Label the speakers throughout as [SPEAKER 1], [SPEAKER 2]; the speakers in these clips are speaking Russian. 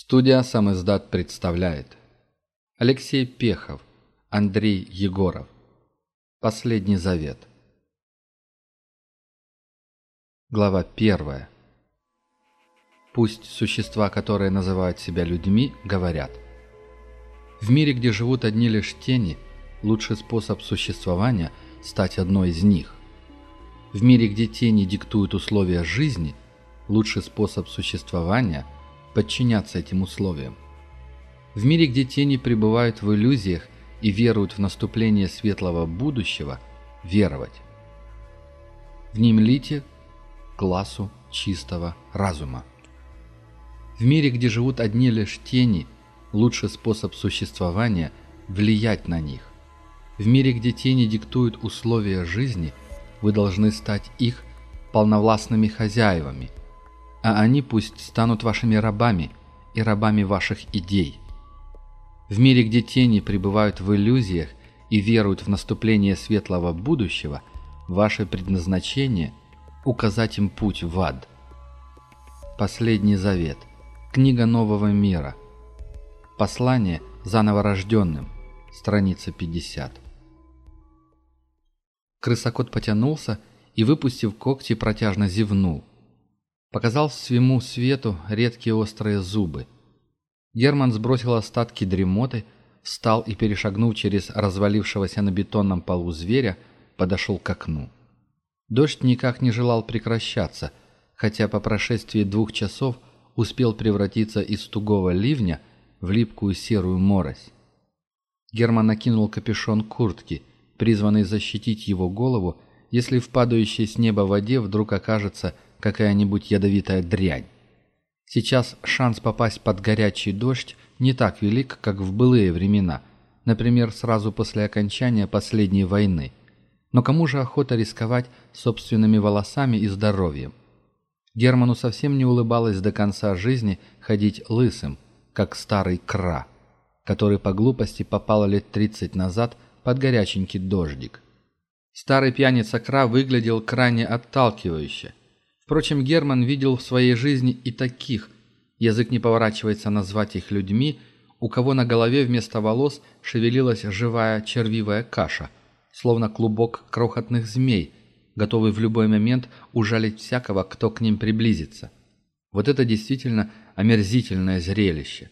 [SPEAKER 1] Студия «Самоздат» представляет Алексей Пехов, Андрей Егоров Последний завет Глава первая Пусть существа, которые называют себя людьми, говорят В мире, где живут одни лишь тени, лучший способ существования – стать одной из них. В мире, где тени диктуют условия жизни, лучший способ существования – подчиняться этим условиям. В мире, где тени пребывают в иллюзиях и веруют в наступление светлого будущего, веровать. Внемлите классу чистого разума. В мире, где живут одни лишь тени, лучший способ существования – влиять на них. В мире, где тени диктуют условия жизни, вы должны стать их полновластными хозяевами – а они пусть станут вашими рабами и рабами ваших идей. В мире, где тени пребывают в иллюзиях и веруют в наступление светлого будущего, ваше предназначение – указать им путь в ад. Последний завет. Книга нового мира. Послание заново рожденным. Страница 50. Крысокот потянулся и, выпустив когти, протяжно зевнул. Показал своему свету редкие острые зубы. Герман сбросил остатки дремоты, встал и, перешагнув через развалившегося на бетонном полу зверя, подошел к окну. Дождь никак не желал прекращаться, хотя по прошествии двух часов успел превратиться из тугого ливня в липкую серую морось. Герман накинул капюшон куртки, призванный защитить его голову, если в падающей с неба воде вдруг окажется – какая-нибудь ядовитая дрянь. Сейчас шанс попасть под горячий дождь не так велик, как в былые времена, например, сразу после окончания последней войны. Но кому же охота рисковать собственными волосами и здоровьем? Герману совсем не улыбалось до конца жизни ходить лысым, как старый кра, который по глупости попал лет тридцать назад под горяченький дождик. Старый пьяница Кра выглядел крайне отталкивающе, Впрочем, Герман видел в своей жизни и таких, язык не поворачивается назвать их людьми, у кого на голове вместо волос шевелилась живая червивая каша, словно клубок крохотных змей, готовый в любой момент ужалить всякого, кто к ним приблизится. Вот это действительно омерзительное зрелище.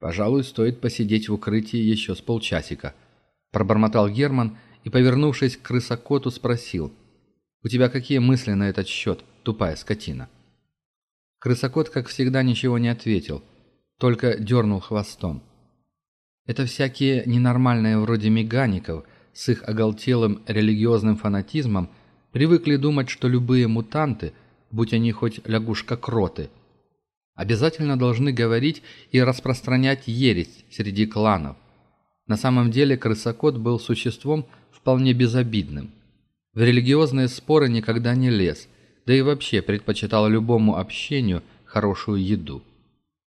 [SPEAKER 1] «Пожалуй, стоит посидеть в укрытии еще с полчасика», – пробормотал Герман и, повернувшись к крысокоту, спросил – у тебя какие мысли на этот счет, тупая скотина?» Крысокот, как всегда, ничего не ответил, только дернул хвостом. Это всякие ненормальные вроде мегаников с их оголтелым религиозным фанатизмом привыкли думать, что любые мутанты, будь они хоть лягушка-кроты, обязательно должны говорить и распространять ересь среди кланов. На самом деле крысокот был существом вполне безобидным – в религиозные споры никогда не лез, да и вообще предпочитал любому общению хорошую еду.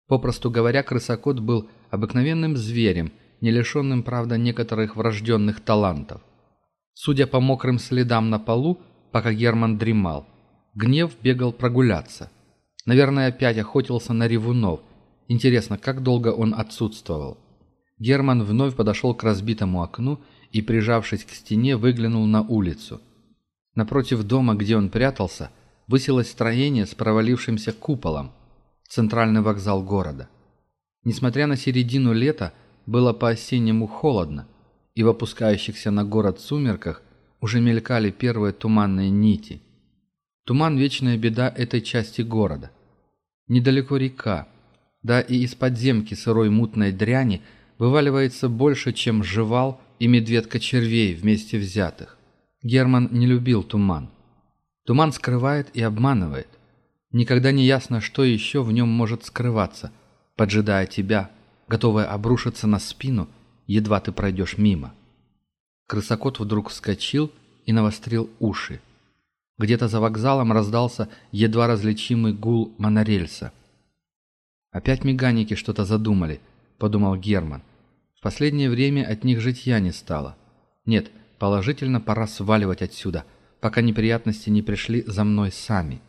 [SPEAKER 1] Попросту говоря, крысокот был обыкновенным зверем, не лишенным, правда, некоторых врожденных талантов. Судя по мокрым следам на полу, пока Герман дремал, гнев бегал прогуляться. Наверное, опять охотился на ревунов. Интересно, как долго он отсутствовал? Герман вновь подошел к разбитому окну и, прижавшись к стене, выглянул на улицу – Напротив дома, где он прятался, высилось строение с провалившимся куполом – центральный вокзал города. Несмотря на середину лета, было по-осеннему холодно, и в опускающихся на город сумерках уже мелькали первые туманные нити. Туман – вечная беда этой части города. Недалеко река, да и из подземки сырой мутной дряни вываливается больше, чем жевал и медведка червей вместе взятых. Герман не любил туман. Туман скрывает и обманывает. Никогда не ясно, что еще в нем может скрываться, поджидая тебя, готовая обрушиться на спину, едва ты пройдешь мимо. Крысокот вдруг вскочил и навострил уши. Где-то за вокзалом раздался едва различимый гул монорельса. «Опять меганики что-то задумали», — подумал Герман. «В последнее время от них житья не стало. Нет, — Положительно пора сваливать отсюда, пока неприятности не пришли за мной сами.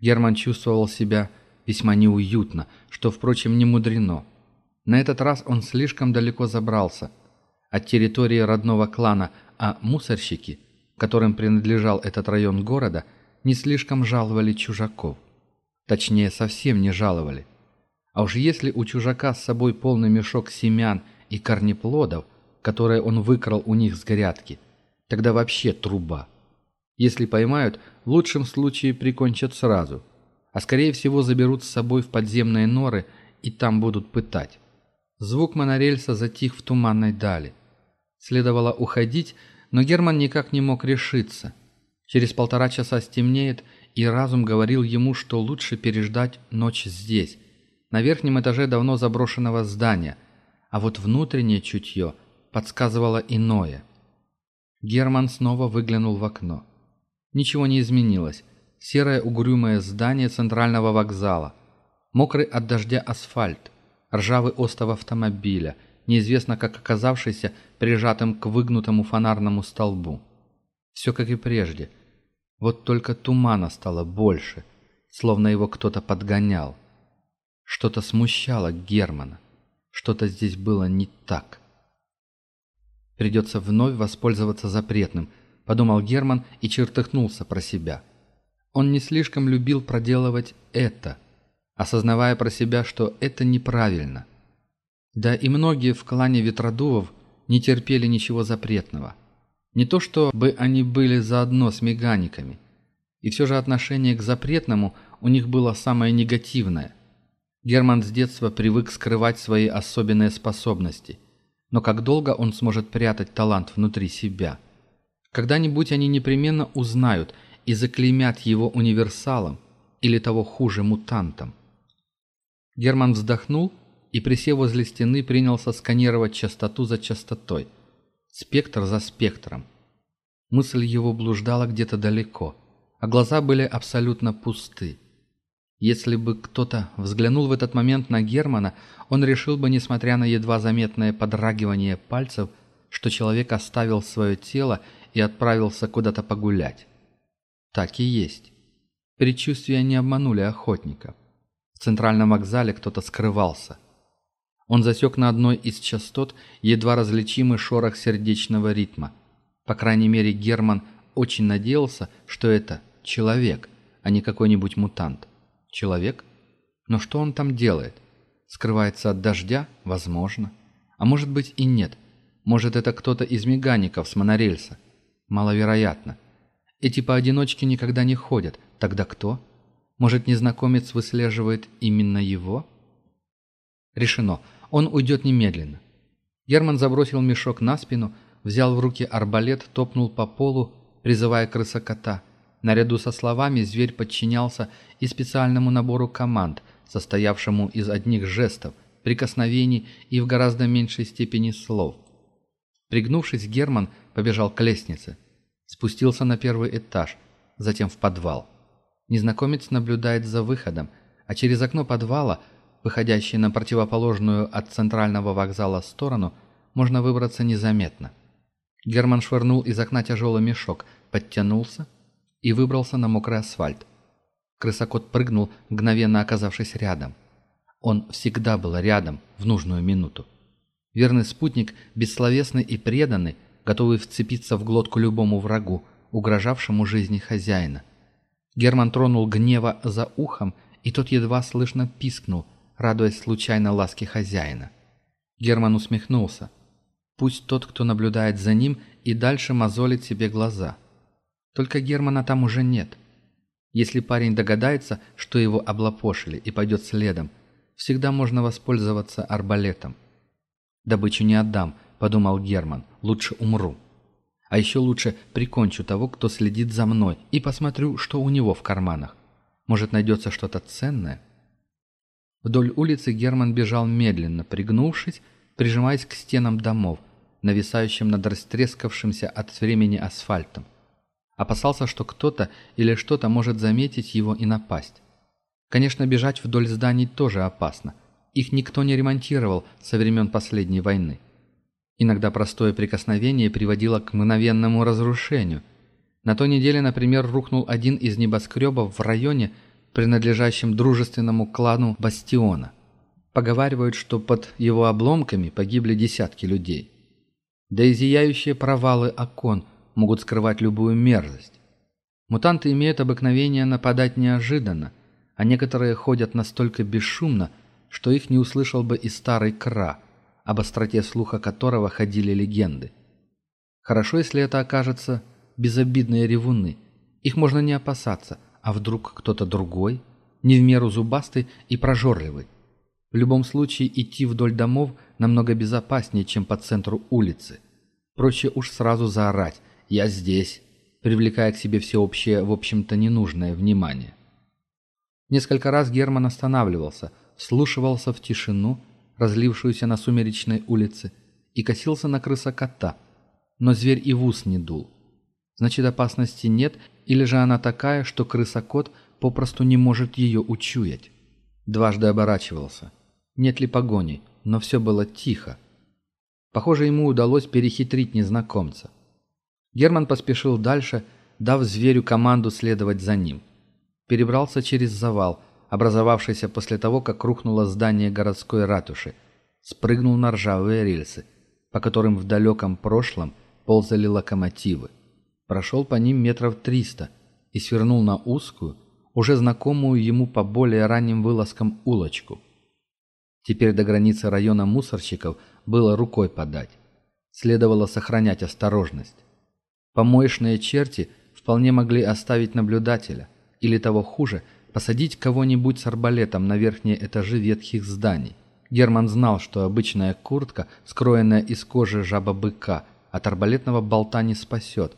[SPEAKER 1] Герман чувствовал себя весьма неуютно, что, впрочем, не мудрено. На этот раз он слишком далеко забрался. От территории родного клана, а мусорщики, которым принадлежал этот район города, не слишком жаловали чужаков. Точнее, совсем не жаловали. А уж если у чужака с собой полный мешок семян и корнеплодов – которое он выкрал у них с грядки. Тогда вообще труба. Если поймают, в лучшем случае прикончат сразу. А скорее всего заберут с собой в подземные норы и там будут пытать. Звук монорельса затих в туманной дали. Следовало уходить, но Герман никак не мог решиться. Через полтора часа стемнеет, и разум говорил ему, что лучше переждать ночь здесь, на верхнем этаже давно заброшенного здания, а вот внутреннее чутье – подсказывало иное. Герман снова выглянул в окно. Ничего не изменилось. Серое угрюмое здание центрального вокзала. Мокрый от дождя асфальт. Ржавый остов автомобиля, неизвестно как оказавшийся прижатым к выгнутому фонарному столбу. Все как и прежде. Вот только тумана стало больше, словно его кто-то подгонял. Что-то смущало Германа. Что-то здесь было не так. Придется вновь воспользоваться запретным, подумал Герман и чертыхнулся про себя. Он не слишком любил проделывать это, осознавая про себя, что это неправильно. Да и многие в клане Ветродувов не терпели ничего запретного. Не то чтобы они были заодно с меганиками. И все же отношение к запретному у них было самое негативное. Герман с детства привык скрывать свои особенные способности – но как долго он сможет прятать талант внутри себя? Когда-нибудь они непременно узнают и заклеймят его универсалом или того хуже мутантом. Герман вздохнул и, присев возле стены, принялся сканировать частоту за частотой, спектр за спектром. Мысль его блуждала где-то далеко, а глаза были абсолютно пусты. Если бы кто-то взглянул в этот момент на Германа, он решил бы, несмотря на едва заметное подрагивание пальцев, что человек оставил свое тело и отправился куда-то погулять. Так и есть. Предчувствия не обманули охотника. В центральном вокзале кто-то скрывался. Он засек на одной из частот едва различимый шорох сердечного ритма. По крайней мере, Герман очень надеялся, что это человек, а не какой-нибудь мутант. Человек? Но что он там делает? Скрывается от дождя? Возможно. А может быть и нет. Может это кто-то из мегаников с монорельса? Маловероятно. Эти поодиночке никогда не ходят. Тогда кто? Может незнакомец выслеживает именно его? Решено. Он уйдет немедленно. Герман забросил мешок на спину, взял в руки арбалет, топнул по полу, призывая крыса-кота наряду со словами зверь подчинялся и специальному набору команд, состоявшему из одних жестов, прикосновений и в гораздо меньшей степени слов. Пригнувшись, Герман побежал к лестнице, спустился на первый этаж, затем в подвал. Незнакомец наблюдает за выходом, а через окно подвала, выходящее на противоположную от центрального вокзала сторону, можно выбраться незаметно. Герман швырнул из окна тяжелый мешок, подтянулся, и выбрался на мокрый асфальт. Крысокот прыгнул, мгновенно оказавшись рядом. Он всегда был рядом в нужную минуту. Верный спутник, бессловесный и преданный, готовый вцепиться в глотку любому врагу, угрожавшему жизни хозяина. Герман тронул гнева за ухом, и тот едва слышно пискнул, радуясь случайно ласке хозяина. Герман усмехнулся. Пусть тот, кто наблюдает за ним, и дальше мозолит себе глаза – только Германа там уже нет. Если парень догадается, что его облапошили и пойдет следом, всегда можно воспользоваться арбалетом. «Добычу не отдам», — подумал Герман, — «лучше умру». А еще лучше прикончу того, кто следит за мной, и посмотрю, что у него в карманах. Может, найдется что-то ценное? Вдоль улицы Герман бежал медленно, пригнувшись, прижимаясь к стенам домов, нависающим над растрескавшимся от времени асфальтом. Опасался, что кто-то или что-то может заметить его и напасть. Конечно, бежать вдоль зданий тоже опасно. Их никто не ремонтировал со времен последней войны. Иногда простое прикосновение приводило к мгновенному разрушению. На той неделе, например, рухнул один из небоскребов в районе, принадлежащем дружественному клану Бастиона. Поговаривают, что под его обломками погибли десятки людей. Да и зияющие провалы окон – могут скрывать любую мерзость. Мутанты имеют обыкновение нападать неожиданно, а некоторые ходят настолько бесшумно, что их не услышал бы и старый Кра, об остроте слуха которого ходили легенды. Хорошо, если это окажется безобидные ревуны. Их можно не опасаться, а вдруг кто-то другой, не в меру зубастый и прожорливый. В любом случае идти вдоль домов намного безопаснее, чем по центру улицы. Проще уж сразу заорать я здесь», привлекая к себе всеобщее, в общем-то, ненужное внимание. Несколько раз Герман останавливался, вслушивался в тишину, разлившуюся на сумеречной улице, и косился на крыса кота. Но зверь и в ус не дул. Значит, опасности нет, или же она такая, что крыса-кот попросту не может ее учуять. Дважды оборачивался. Нет ли погони, но все было тихо. Похоже, ему удалось перехитрить незнакомца. Герман поспешил дальше, дав зверю команду следовать за ним. Перебрался через завал, образовавшийся после того, как рухнуло здание городской ратуши. Спрыгнул на ржавые рельсы, по которым в далеком прошлом ползали локомотивы. Прошел по ним метров триста и свернул на узкую, уже знакомую ему по более ранним вылазкам улочку. Теперь до границы района мусорщиков было рукой подать. Следовало сохранять осторожность. Помоечные черти вполне могли оставить наблюдателя, или того хуже, посадить кого-нибудь с арбалетом на верхние этажи ветхих зданий. Герман знал, что обычная куртка, скроенная из кожи жаба-быка, от арбалетного болта не спасет,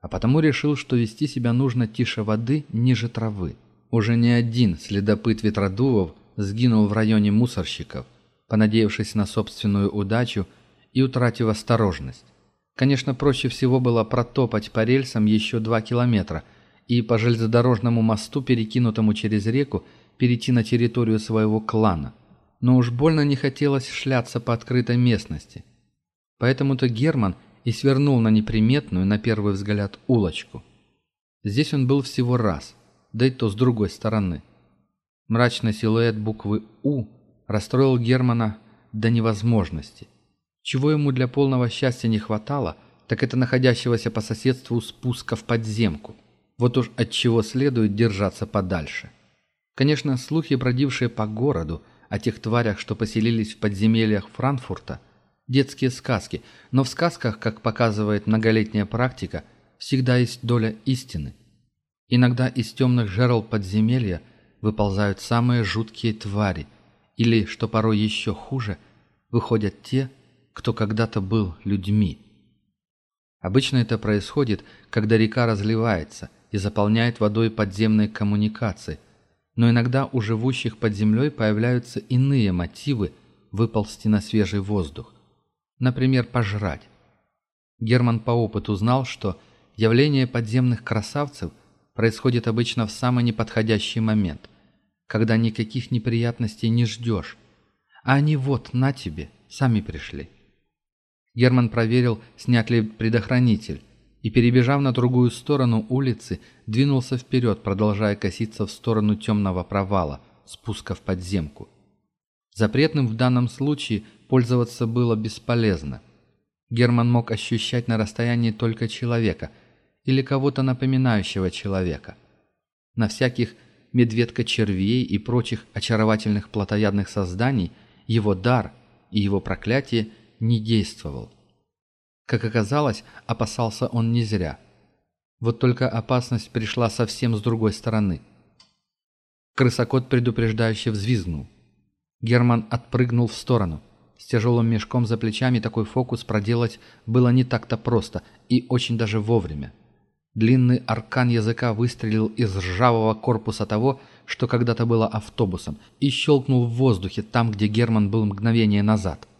[SPEAKER 1] а потому решил, что вести себя нужно тише воды, ниже травы. Уже не один следопыт ветродувов сгинул в районе мусорщиков, понадеявшись на собственную удачу и утратив осторожность. Конечно, проще всего было протопать по рельсам еще два километра и по железнодорожному мосту, перекинутому через реку, перейти на территорию своего клана. Но уж больно не хотелось шляться по открытой местности. Поэтому-то Герман и свернул на неприметную, на первый взгляд, улочку. Здесь он был всего раз, да и то с другой стороны. Мрачный силуэт буквы «У» расстроил Германа до невозможности. Чего ему для полного счастья не хватало, так это находящегося по соседству спуска в подземку. Вот уж от чего следует держаться подальше. Конечно, слухи, бродившие по городу, о тех тварях, что поселились в подземельях Франкфурта, детские сказки, но в сказках, как показывает многолетняя практика, всегда есть доля истины. Иногда из темных жерл подземелья выползают самые жуткие твари, или, что порой еще хуже, выходят те, кто когда-то был людьми. Обычно это происходит, когда река разливается и заполняет водой подземные коммуникации, но иногда у живущих под землей появляются иные мотивы выползти на свежий воздух. Например, пожрать. Герман по опыту знал, что явление подземных красавцев происходит обычно в самый неподходящий момент, когда никаких неприятностей не ждешь. А они вот на тебе, сами пришли. Герман проверил, снят ли предохранитель, и, перебежав на другую сторону улицы, двинулся вперед, продолжая коситься в сторону темного провала, спуска в подземку. Запретным в данном случае пользоваться было бесполезно. Герман мог ощущать на расстоянии только человека или кого-то напоминающего человека. На всяких медведка-червей и прочих очаровательных плотоядных созданий его дар и его проклятие – не действовал. Как оказалось, опасался он не зря. Вот только опасность пришла совсем с другой стороны. Крысокот предупреждающе взвизгнул. Герман отпрыгнул в сторону. С тяжелым мешком за плечами такой фокус проделать было не так-то просто и очень даже вовремя. Длинный аркан языка выстрелил из ржавого корпуса того, что когда-то было автобусом, и щелкнул в воздухе там, где Герман был мгновение назад –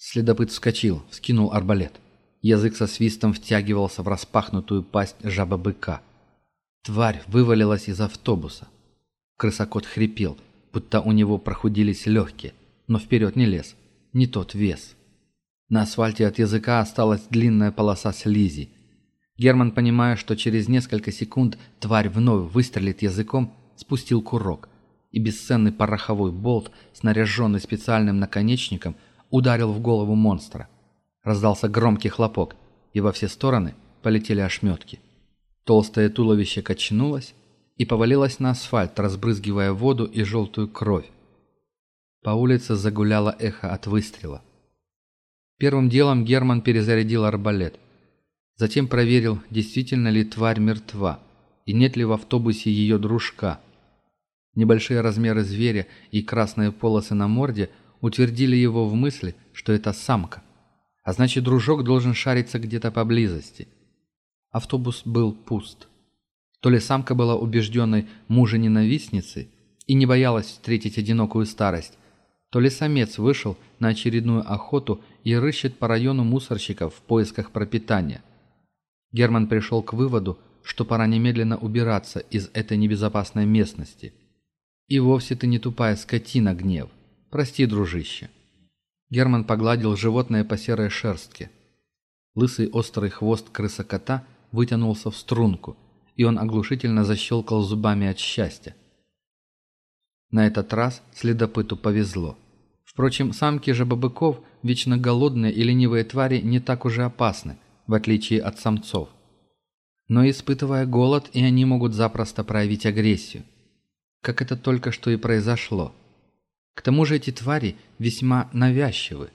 [SPEAKER 1] Следопыт вскочил, вскинул арбалет. Язык со свистом втягивался в распахнутую пасть жаба-быка. Тварь вывалилась из автобуса. Крысокот хрипел, будто у него прохудились легкие, но вперед не лез. Не тот вес. На асфальте от языка осталась длинная полоса слизи. Герман, понимая, что через несколько секунд тварь вновь выстрелит языком, спустил курок. И бесценный пороховой болт, снаряженный специальным наконечником – ударил в голову монстра. Раздался громкий хлопок, и во все стороны полетели ошметки. Толстое туловище качнулось и повалилось на асфальт, разбрызгивая воду и желтую кровь. По улице загуляло эхо от выстрела. Первым делом Герман перезарядил арбалет. Затем проверил, действительно ли тварь мертва и нет ли в автобусе ее дружка. Небольшие размеры зверя и красные полосы на морде – утвердили его в мысли, что это самка. А значит, дружок должен шариться где-то поблизости. Автобус был пуст. То ли самка была убежденной мужа-ненавистницей и не боялась встретить одинокую старость, то ли самец вышел на очередную охоту и рыщет по району мусорщиков в поисках пропитания. Герман пришел к выводу, что пора немедленно убираться из этой небезопасной местности. И вовсе ты не тупая скотина, гнев. «Прости, дружище». Герман погладил животное по серой шерстке. Лысый острый хвост крыса-кота вытянулся в струнку, и он оглушительно защелкал зубами от счастья. На этот раз следопыту повезло. Впрочем, самки же бобыков, вечно голодные и ленивые твари, не так уже опасны, в отличие от самцов. Но испытывая голод, и они могут запросто проявить агрессию. Как это только что и произошло – к тому же эти твари весьма навязчивы.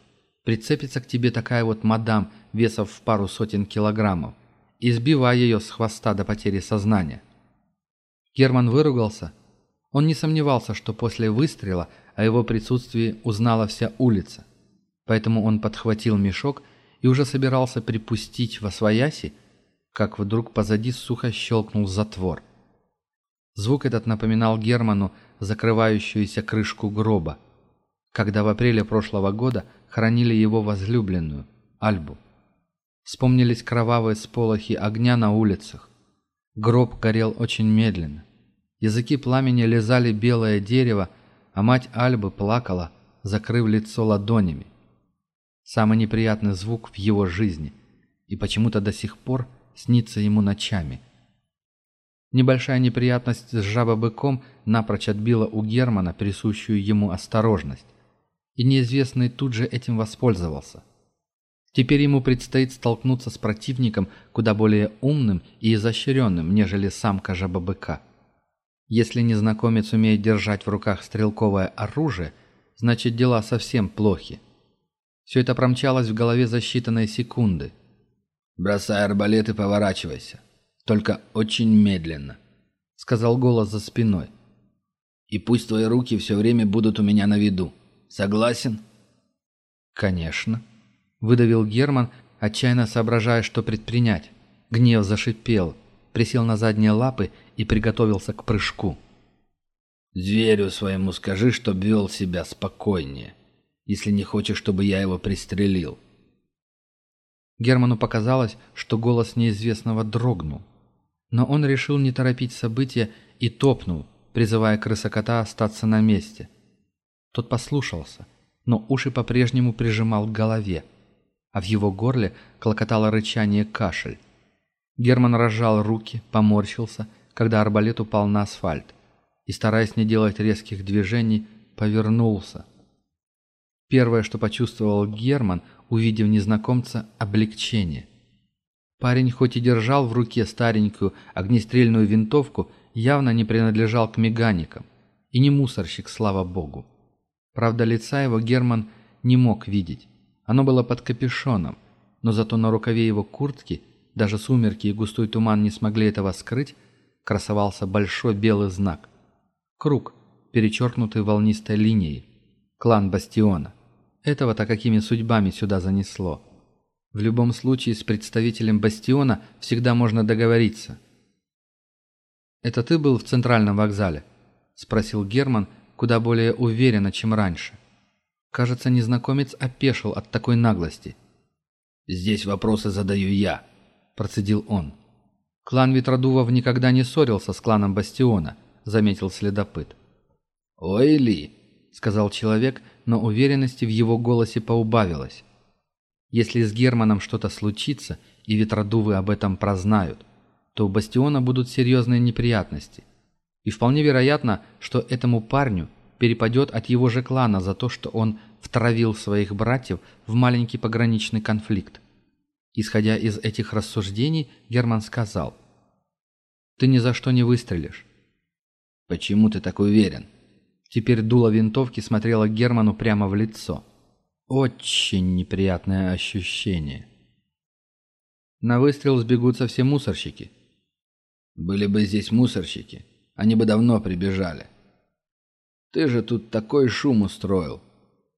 [SPEAKER 1] Прицепится к тебе такая вот мадам весов в пару сотен килограммов, избивая ее с хвоста до потери сознания. Герман выругался. Он не сомневался, что после выстрела о его присутствии узнала вся улица. Поэтому он подхватил мешок и уже собирался припустить во свояси, как вдруг позади сухо щелкнул затвор. Звук этот напоминал Герману закрывающуюся крышку гроба, когда в апреле прошлого года хранили его возлюбленную, Альбу. Вспомнились кровавые сполохи огня на улицах. Гроб горел очень медленно. Языки пламени лизали белое дерево, а мать Альбы плакала, закрыв лицо ладонями. Самый неприятный звук в его жизни, и почему-то до сих пор снится ему ночами – Небольшая неприятность с жабобыком напрочь отбила у Германа присущую ему осторожность. И неизвестный тут же этим воспользовался. Теперь ему предстоит столкнуться с противником куда более умным и изощренным, нежели самка жабобыка. Если незнакомец умеет держать в руках стрелковое оружие, значит дела совсем плохи. Все это промчалось в голове за считанные секунды. «Бросай арбалет и поворачивайся», только очень медленно», — сказал голос за спиной. «И пусть твои руки все время будут у меня на виду. Согласен?» «Конечно», — выдавил Герман, отчаянно соображая, что предпринять. Гнев зашипел, присел на задние лапы и приготовился к прыжку. «Зверю своему скажи, чтоб вел себя спокойнее, если не хочешь, чтобы я его пристрелил». Герману показалось, что голос неизвестного дрогнул. Но он решил не торопить события и топнул, призывая крысокота остаться на месте. Тот послушался, но уши по-прежнему прижимал к голове, а в его горле клокотало рычание кашель. Герман разжал руки, поморщился, когда арбалет упал на асфальт, и, стараясь не делать резких движений, повернулся. Первое, что почувствовал Герман, увидев незнакомца, облегчение. Парень хоть и держал в руке старенькую огнестрельную винтовку, явно не принадлежал к меганикам. И не мусорщик, слава богу. Правда, лица его Герман не мог видеть. Оно было под капюшоном, но зато на рукаве его куртки, даже сумерки и густой туман не смогли этого скрыть, красовался большой белый знак. Круг, перечеркнутый волнистой линией. Клан Бастиона. Этого-то какими судьбами сюда занесло. В любом случае с представителем Бастиона всегда можно договориться. «Это ты был в центральном вокзале?» – спросил Герман, куда более уверенно, чем раньше. Кажется, незнакомец опешил от такой наглости. «Здесь вопросы задаю я», – процедил он. «Клан Ветродувов никогда не ссорился с кланом Бастиона», – заметил следопыт. «Ой ли», – сказал человек, но уверенности в его голосе поубавилось. Если с Германом что-то случится, и ветродувы об этом прознают, то у Бастиона будут серьезные неприятности. И вполне вероятно, что этому парню перепадет от его же клана за то, что он втравил своих братьев в маленький пограничный конфликт. Исходя из этих рассуждений, Герман сказал, «Ты ни за что не выстрелишь». «Почему ты так уверен?» Теперь дуло винтовки смотрело Герману прямо в лицо. Очень неприятное ощущение. На выстрел сбегутся все мусорщики. Были бы здесь мусорщики, они бы давно прибежали. Ты же тут такой шум устроил.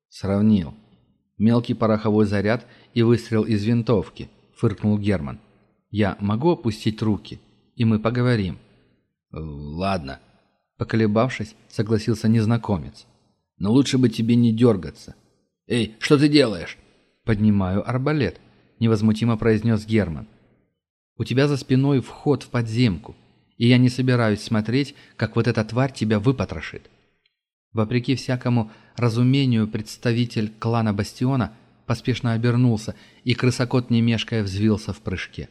[SPEAKER 1] Сравнил. Мелкий пороховой заряд и выстрел из винтовки, фыркнул Герман. Я могу опустить руки, и мы поговорим. Ладно. Поколебавшись, согласился незнакомец. Но лучше бы тебе не дергаться. «Эй, что ты делаешь?» «Поднимаю арбалет», — невозмутимо произнес Герман. «У тебя за спиной вход в подземку, и я не собираюсь смотреть, как вот эта тварь тебя выпотрошит». Вопреки всякому разумению, представитель клана Бастиона поспешно обернулся, и крысокот не взвился в прыжке.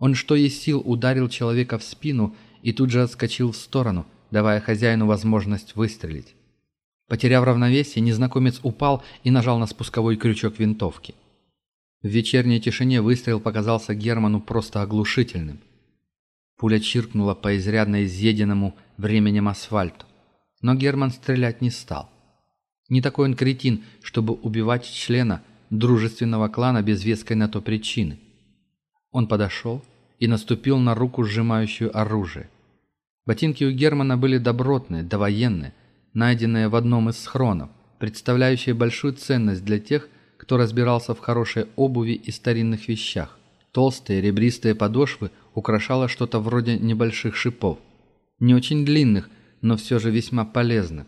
[SPEAKER 1] Он что есть сил ударил человека в спину и тут же отскочил в сторону, давая хозяину возможность выстрелить. Потеряв равновесие, незнакомец упал и нажал на спусковой крючок винтовки. В вечерней тишине выстрел показался Герману просто оглушительным. Пуля чиркнула по изрядно изъеденному временем асфальту. Но Герман стрелять не стал. Не такой он кретин, чтобы убивать члена дружественного клана без веской на то причины. Он подошел и наступил на руку, сжимающую оружие. Ботинки у Германа были добротные, довоенные, найденные в одном из схронов, представляющие большую ценность для тех, кто разбирался в хорошей обуви и старинных вещах. Толстые ребристые подошвы украшало что-то вроде небольших шипов. Не очень длинных, но все же весьма полезных,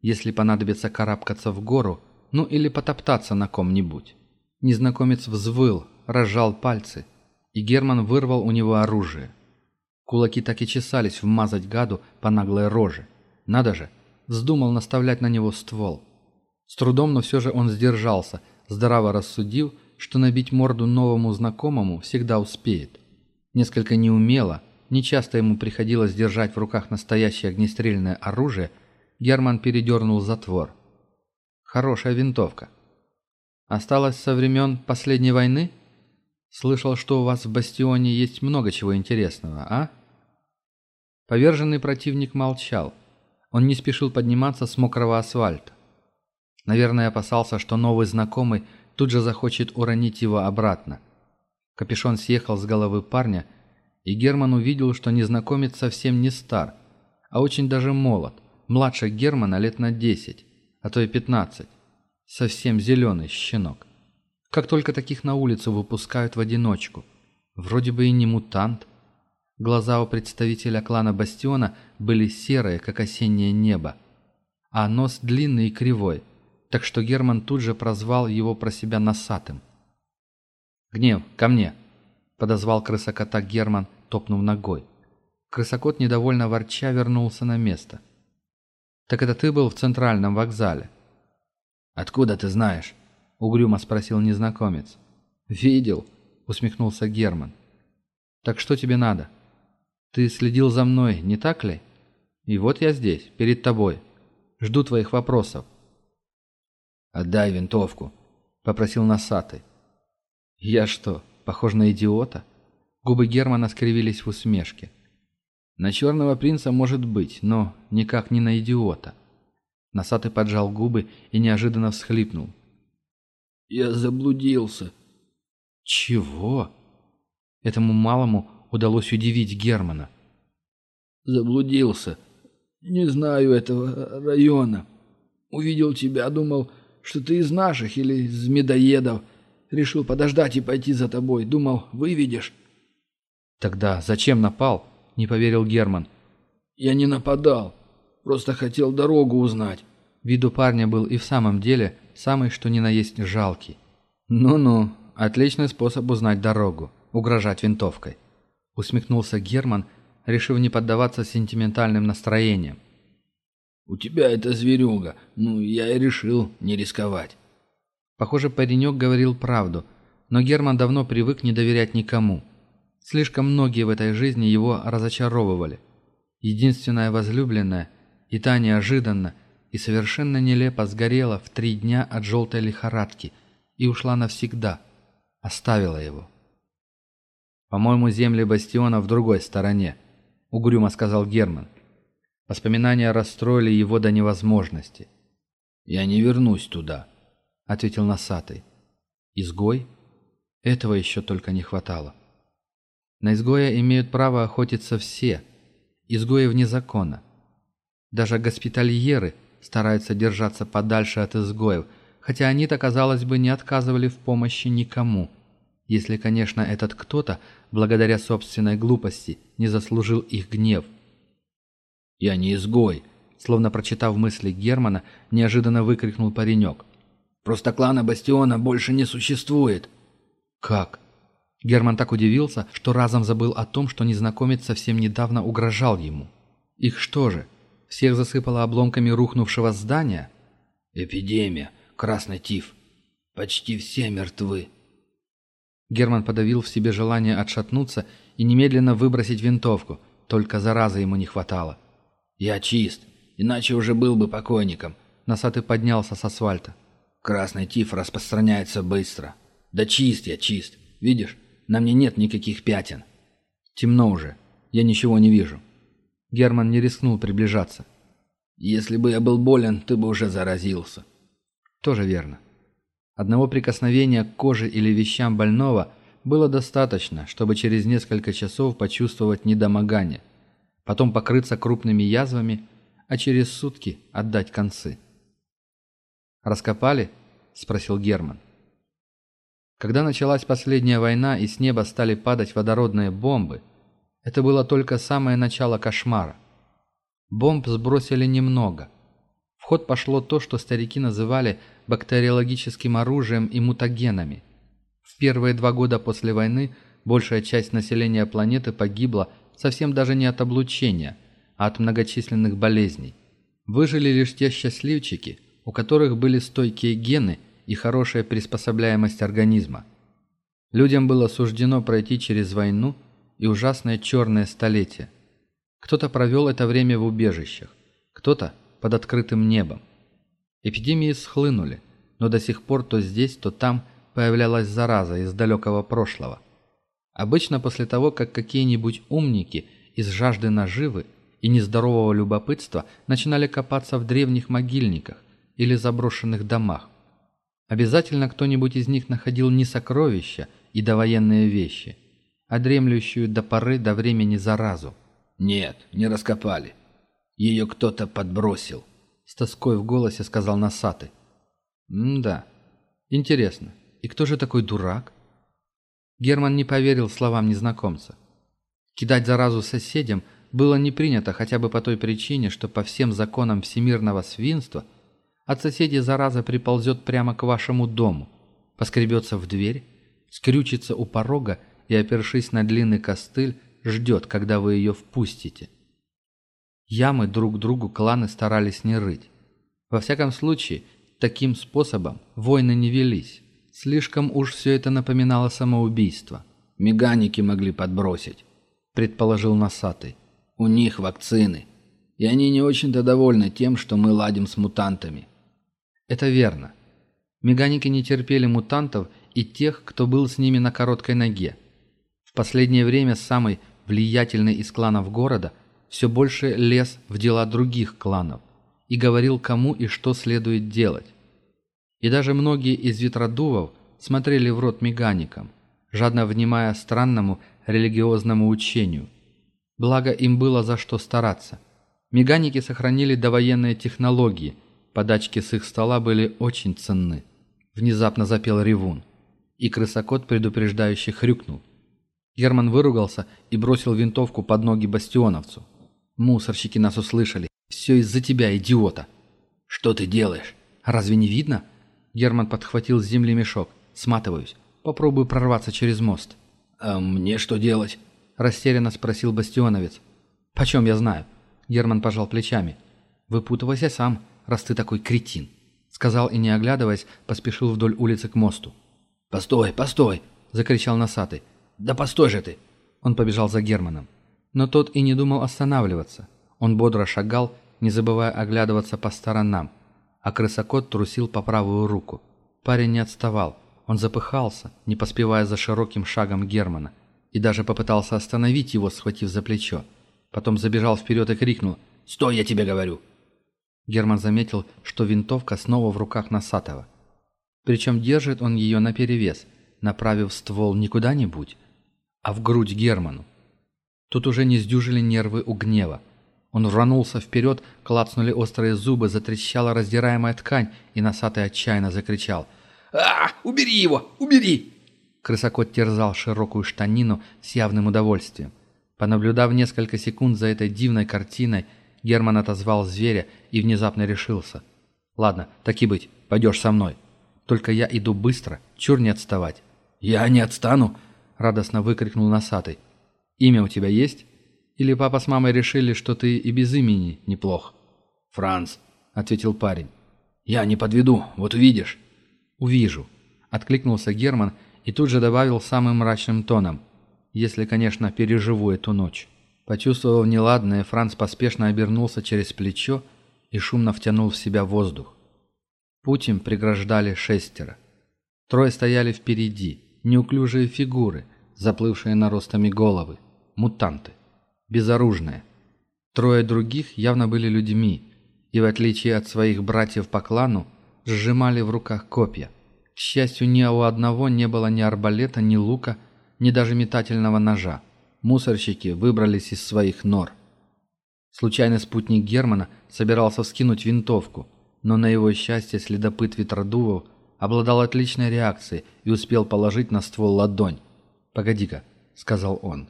[SPEAKER 1] если понадобится карабкаться в гору, ну или потоптаться на ком-нибудь. Незнакомец взвыл, разжал пальцы, и Герман вырвал у него оружие. Кулаки так и чесались вмазать гаду по наглой роже. Надо же, вздумал наставлять на него ствол. С трудом, но все же он сдержался, здраво рассудив, что набить морду новому знакомому всегда успеет. Несколько неумело, нечасто ему приходилось держать в руках настоящее огнестрельное оружие, Герман передернул затвор. Хорошая винтовка. Осталось со времен последней войны? Слышал, что у вас в бастионе есть много чего интересного, а? Поверженный противник молчал он не спешил подниматься с мокрого асфальта. Наверное, опасался, что новый знакомый тут же захочет уронить его обратно. Капюшон съехал с головы парня, и Герман увидел, что незнакомец совсем не стар, а очень даже молод, младше Германа лет на 10, а то и 15. Совсем зеленый щенок. Как только таких на улицу выпускают в одиночку. Вроде бы и не мутант, Глаза у представителя клана Бастиона были серые, как осеннее небо, а нос длинный и кривой, так что Герман тут же прозвал его про себя носатым. «Гнев, ко мне!» – подозвал крысокота Герман, топнув ногой. Крысокот, недовольно ворча, вернулся на место. «Так это ты был в центральном вокзале?» «Откуда ты знаешь?» – угрюмо спросил незнакомец. «Видел», – усмехнулся Герман. «Так что тебе надо?» Ты следил за мной, не так ли? И вот я здесь, перед тобой. Жду твоих вопросов. «Отдай винтовку», — попросил носатый. «Я что, похож на идиота?» Губы Германа скривились в усмешке. «На черного принца может быть, но никак не на идиота». Носатый поджал губы и неожиданно всхлипнул. «Я заблудился». «Чего?» Этому малому удалось удивить Германа.
[SPEAKER 2] «Заблудился. Не знаю этого района. Увидел тебя, думал, что ты из наших или из медоедов. Решил подождать и пойти за тобой. Думал, выведешь».
[SPEAKER 1] «Тогда зачем напал?» — не поверил Герман.
[SPEAKER 2] «Я не нападал. Просто хотел дорогу узнать».
[SPEAKER 1] Виду парня был и в самом деле самый что ни на есть жалкий. «Ну-ну, отличный способ узнать дорогу — угрожать винтовкой усмехнулся Герман, решив не поддаваться сентиментальным настроениям.
[SPEAKER 2] «У тебя это зверюга. Ну, я и решил не рисковать».
[SPEAKER 1] Похоже, паренек говорил правду, но Герман давно привык не доверять никому. Слишком многие в этой жизни его разочаровывали. Единственная возлюбленная, и та неожиданно, и совершенно нелепо сгорела в три дня от желтой лихорадки и ушла навсегда, оставила его. По-моему, земли бастиона в другой стороне», — угрюмо сказал Герман. Воспоминания расстроили его до невозможности. «Я не вернусь туда», — ответил носатый. «Изгой? Этого еще только не хватало. На изгоя имеют право охотиться все, изгои вне закона. Даже госпитальеры стараются держаться подальше от изгоев, хотя они-то, казалось бы, не отказывали в помощи никому» если, конечно, этот кто-то, благодаря собственной глупости, не заслужил их гнев. «Я не изгой!» Словно прочитав мысли Германа, неожиданно выкрикнул паренек. «Просто клана Бастиона больше не существует!» «Как?» Герман так удивился, что разом забыл о том, что незнакомец совсем недавно угрожал ему. «Их что же? Всех засыпало обломками рухнувшего здания?» «Эпидемия, красный тиф. Почти все мертвы», Герман подавил в себе желание отшатнуться и немедленно выбросить винтовку, только зараза ему не хватало. «Я чист, иначе уже был бы покойником», — носатый поднялся с асфальта. «Красный тиф распространяется быстро». «Да чист я, чист. Видишь, на мне нет никаких пятен». «Темно уже. Я ничего не вижу». Герман не рискнул приближаться. «Если бы я был болен, ты бы уже заразился». «Тоже верно». Одного прикосновения к коже или вещам больного было достаточно, чтобы через несколько часов почувствовать недомогание, потом покрыться крупными язвами, а через сутки отдать концы. «Раскопали?» – спросил Герман. Когда началась последняя война и с неба стали падать водородные бомбы, это было только самое начало кошмара. Бомб сбросили немного. В ход пошло то, что старики называли бактериологическим оружием и мутагенами. В первые два года после войны большая часть населения планеты погибла совсем даже не от облучения, а от многочисленных болезней. Выжили лишь те счастливчики, у которых были стойкие гены и хорошая приспособляемость организма. Людям было суждено пройти через войну и ужасное черное столетие. Кто-то провел это время в убежищах, кто-то под открытым небом. Эпидемии схлынули, но до сих пор то здесь, то там появлялась зараза из далекого прошлого. Обычно после того, как какие-нибудь умники из жажды наживы и нездорового любопытства начинали копаться в древних могильниках или заброшенных домах. Обязательно кто-нибудь из них находил не сокровища и довоенные вещи, а дремлющую до поры до времени заразу. «Нет, не раскопали. Ее кто-то подбросил», с тоской в голосе сказал Насаты: «М-да. Интересно, и кто же такой дурак?» Герман не поверил словам незнакомца. Кидать заразу соседям было не принято хотя бы по той причине, что по всем законам всемирного свинства от соседей зараза приползет прямо к вашему дому, поскребется в дверь, скрючится у порога и, опершись на длинный костыль, ждет, когда вы ее впустите. Ямы друг другу кланы старались не рыть. Во всяком случае, таким способом войны не велись. Слишком уж все это напоминало самоубийство. «Меганики могли подбросить», — предположил Носатый. «У них вакцины. И они не очень-то довольны тем, что мы ладим с мутантами». «Это верно. Меганики не терпели мутантов и тех, кто был с ними на короткой ноге. В последнее время самый влиятельный из кланов города — все больше лез в дела других кланов и говорил кому и что следует делать. И даже многие из ветродувов смотрели в рот меганикам, жадно внимая странному религиозному учению. Благо им было за что стараться. Меганики сохранили довоенные технологии, подачки с их стола были очень ценны. Внезапно запел ревун, и крысокот предупреждающе хрюкнул. Герман выругался и бросил винтовку под ноги бастионовцу. Мусорщики нас услышали. Все из-за тебя, идиота. Что ты делаешь? Разве не видно? Герман подхватил с земли мешок. Сматываюсь. Попробую прорваться через мост. А мне что делать? Растерянно спросил Бастионовец. Почем я знаю? Герман пожал плечами. Выпутывайся сам, раз ты такой кретин. Сказал и, не оглядываясь, поспешил вдоль улицы к мосту. «Постой, постой!» – закричал носатый. «Да постой же ты!» Он побежал за Германом но тот и не думал останавливаться. Он бодро шагал, не забывая оглядываться по сторонам, а крысокот трусил по правую руку. Парень не отставал, он запыхался, не поспевая за широким шагом Германа, и даже попытался остановить его, схватив за плечо. Потом забежал вперед и крикнул «Стой, я тебе говорю!» Герман заметил, что винтовка снова в руках Насатова, Причем держит он ее наперевес, направив ствол не куда-нибудь, а в грудь Герману. Тут уже не сдюжили нервы у гнева. Он рванулся вперед, клацнули острые зубы, затрещала раздираемая ткань, и носатый отчаянно закричал. а Убери его! Убери!» Крысокот терзал широкую штанину с явным удовольствием. Понаблюдав несколько секунд за этой дивной картиной, Герман отозвал зверя и внезапно решился. «Ладно, так и быть, пойдешь со мной. Только я иду быстро, чур не отставать». «Я не отстану!» — радостно выкрикнул носатый. Имя у тебя есть? Или папа с мамой решили, что ты и без имени неплох?»
[SPEAKER 2] «Франц», — ответил парень. «Я не подведу, вот увидишь».
[SPEAKER 1] «Увижу», — откликнулся Герман и тут же добавил самым мрачным тоном. «Если, конечно, переживу эту ночь». Почувствовав неладное, Франц поспешно обернулся через плечо и шумно втянул в себя воздух. Путь им преграждали шестеро. Трое стояли впереди, неуклюжие фигуры, заплывшие наростами головы мутанты, безоружные. Трое других явно были людьми и, в отличие от своих братьев по клану, сжимали в руках копья. К счастью, ни у одного не было ни арбалета, ни лука, ни даже метательного ножа. Мусорщики выбрались из своих нор. Случайный спутник Германа собирался вскинуть винтовку, но на его счастье следопыт Ветродувов обладал отличной реакцией и успел положить на ствол ладонь. «Погоди-ка», — сказал он.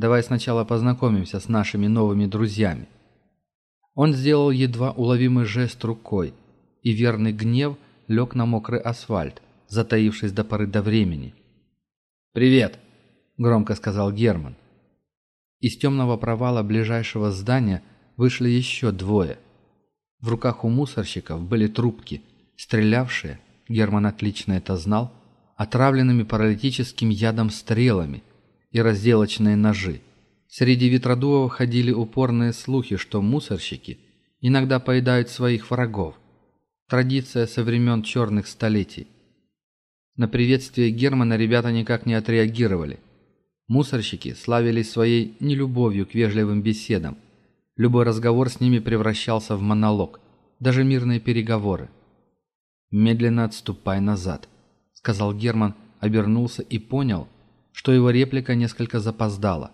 [SPEAKER 1] Давай сначала познакомимся с нашими новыми друзьями». Он сделал едва уловимый жест рукой, и верный гнев лег на мокрый асфальт, затаившись до поры до времени.
[SPEAKER 2] «Привет!»
[SPEAKER 1] – громко сказал Герман. Из темного провала ближайшего здания вышли еще двое. В руках у мусорщиков были трубки, стрелявшие, Герман отлично это знал, отравленными паралитическим ядом стрелами – и разделочные ножи. Среди ветродувов ходили упорные слухи, что мусорщики иногда поедают своих врагов. Традиция со времен черных столетий. На приветствие Германа ребята никак не отреагировали. Мусорщики славились своей нелюбовью к вежливым беседам. Любой разговор с ними превращался в монолог, даже мирные переговоры. «Медленно отступай назад», — сказал Герман, обернулся и понял — что его реплика несколько запоздала.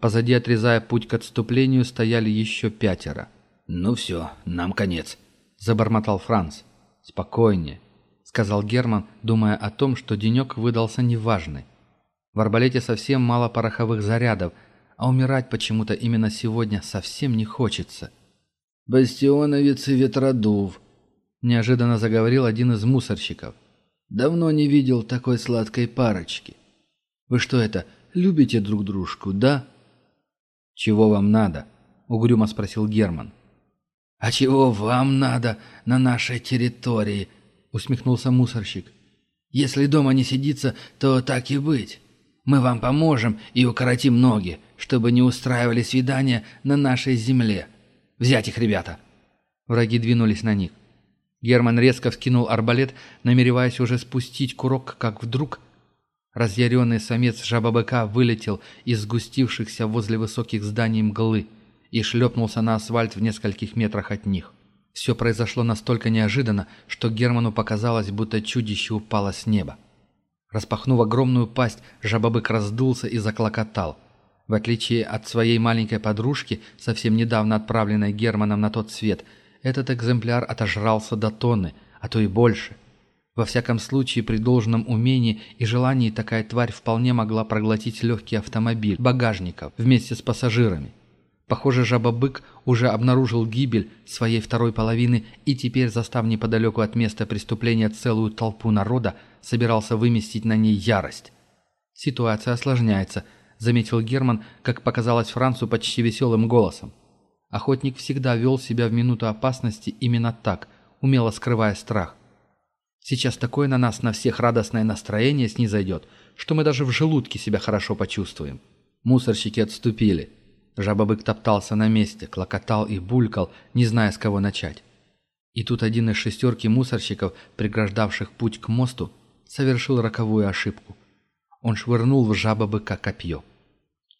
[SPEAKER 1] Позади, отрезая путь к отступлению, стояли еще пятеро.
[SPEAKER 2] «Ну все, нам конец», —
[SPEAKER 1] забормотал Франц. «Спокойнее», — сказал Герман, думая о том, что денек выдался неважный. В арбалете совсем мало пороховых зарядов, а умирать почему-то именно сегодня совсем не хочется.
[SPEAKER 2] «Бастионовец и ветродув», — неожиданно заговорил один из мусорщиков. «Давно не видел такой сладкой парочки». Вы что это, любите друг дружку, да?»
[SPEAKER 1] «Чего вам надо?» — угрюмо спросил Герман.
[SPEAKER 2] «А чего вам надо на нашей территории?» — усмехнулся мусорщик. «Если дома не сидится, то так и быть. Мы вам поможем и укоротим ноги, чтобы не устраивали свидания на нашей земле. Взять их, ребята!»
[SPEAKER 1] Враги двинулись на них. Герман резко вскинул арбалет, намереваясь уже спустить курок, как вдруг Разъяренный самец жабобыка вылетел из сгустившихся возле высоких зданий мглы и шлепнулся на асфальт в нескольких метрах от них. Все произошло настолько неожиданно, что Герману показалось, будто чудище упало с неба. Распахнув огромную пасть, жабобык раздулся и заклокотал. В отличие от своей маленькой подружки, совсем недавно отправленной Германом на тот свет, этот экземпляр отожрался до тонны, а то и больше – во всяком случае, при должном умении и желании такая тварь вполне могла проглотить легкий автомобиль, багажников, вместе с пассажирами. Похоже, жаба-бык уже обнаружил гибель своей второй половины и теперь, застав неподалеку от места преступления целую толпу народа, собирался выместить на ней ярость. «Ситуация осложняется», — заметил Герман, как показалось Францу почти веселым голосом. Охотник всегда вел себя в минуту опасности именно так, умело скрывая страх. Сейчас такое на нас, на всех радостное настроение снизойдет, что мы даже в желудке себя хорошо почувствуем. Мусорщики отступили. Жабобык топтался на месте, клокотал и булькал, не зная, с кого начать. И тут один из шестерки мусорщиков, преграждавших путь к мосту, совершил роковую ошибку. Он швырнул в жабобыка быка копье.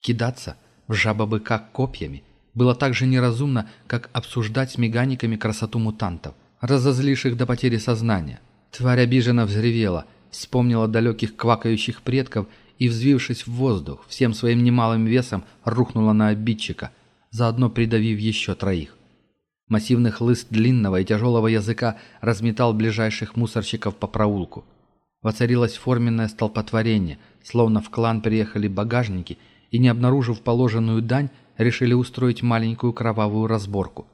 [SPEAKER 1] Кидаться в жабобыка копьями было так же неразумно, как обсуждать с меганиками красоту мутантов, разозливших до потери сознания. Тварь обиженно взревела, вспомнила далеких квакающих предков и, взвившись в воздух, всем своим немалым весом рухнула на обидчика, заодно придавив еще троих. Массивный хлыст длинного и тяжелого языка разметал ближайших мусорщиков по проулку. Воцарилось форменное столпотворение, словно в клан приехали багажники и, не обнаружив положенную дань, решили устроить маленькую кровавую разборку.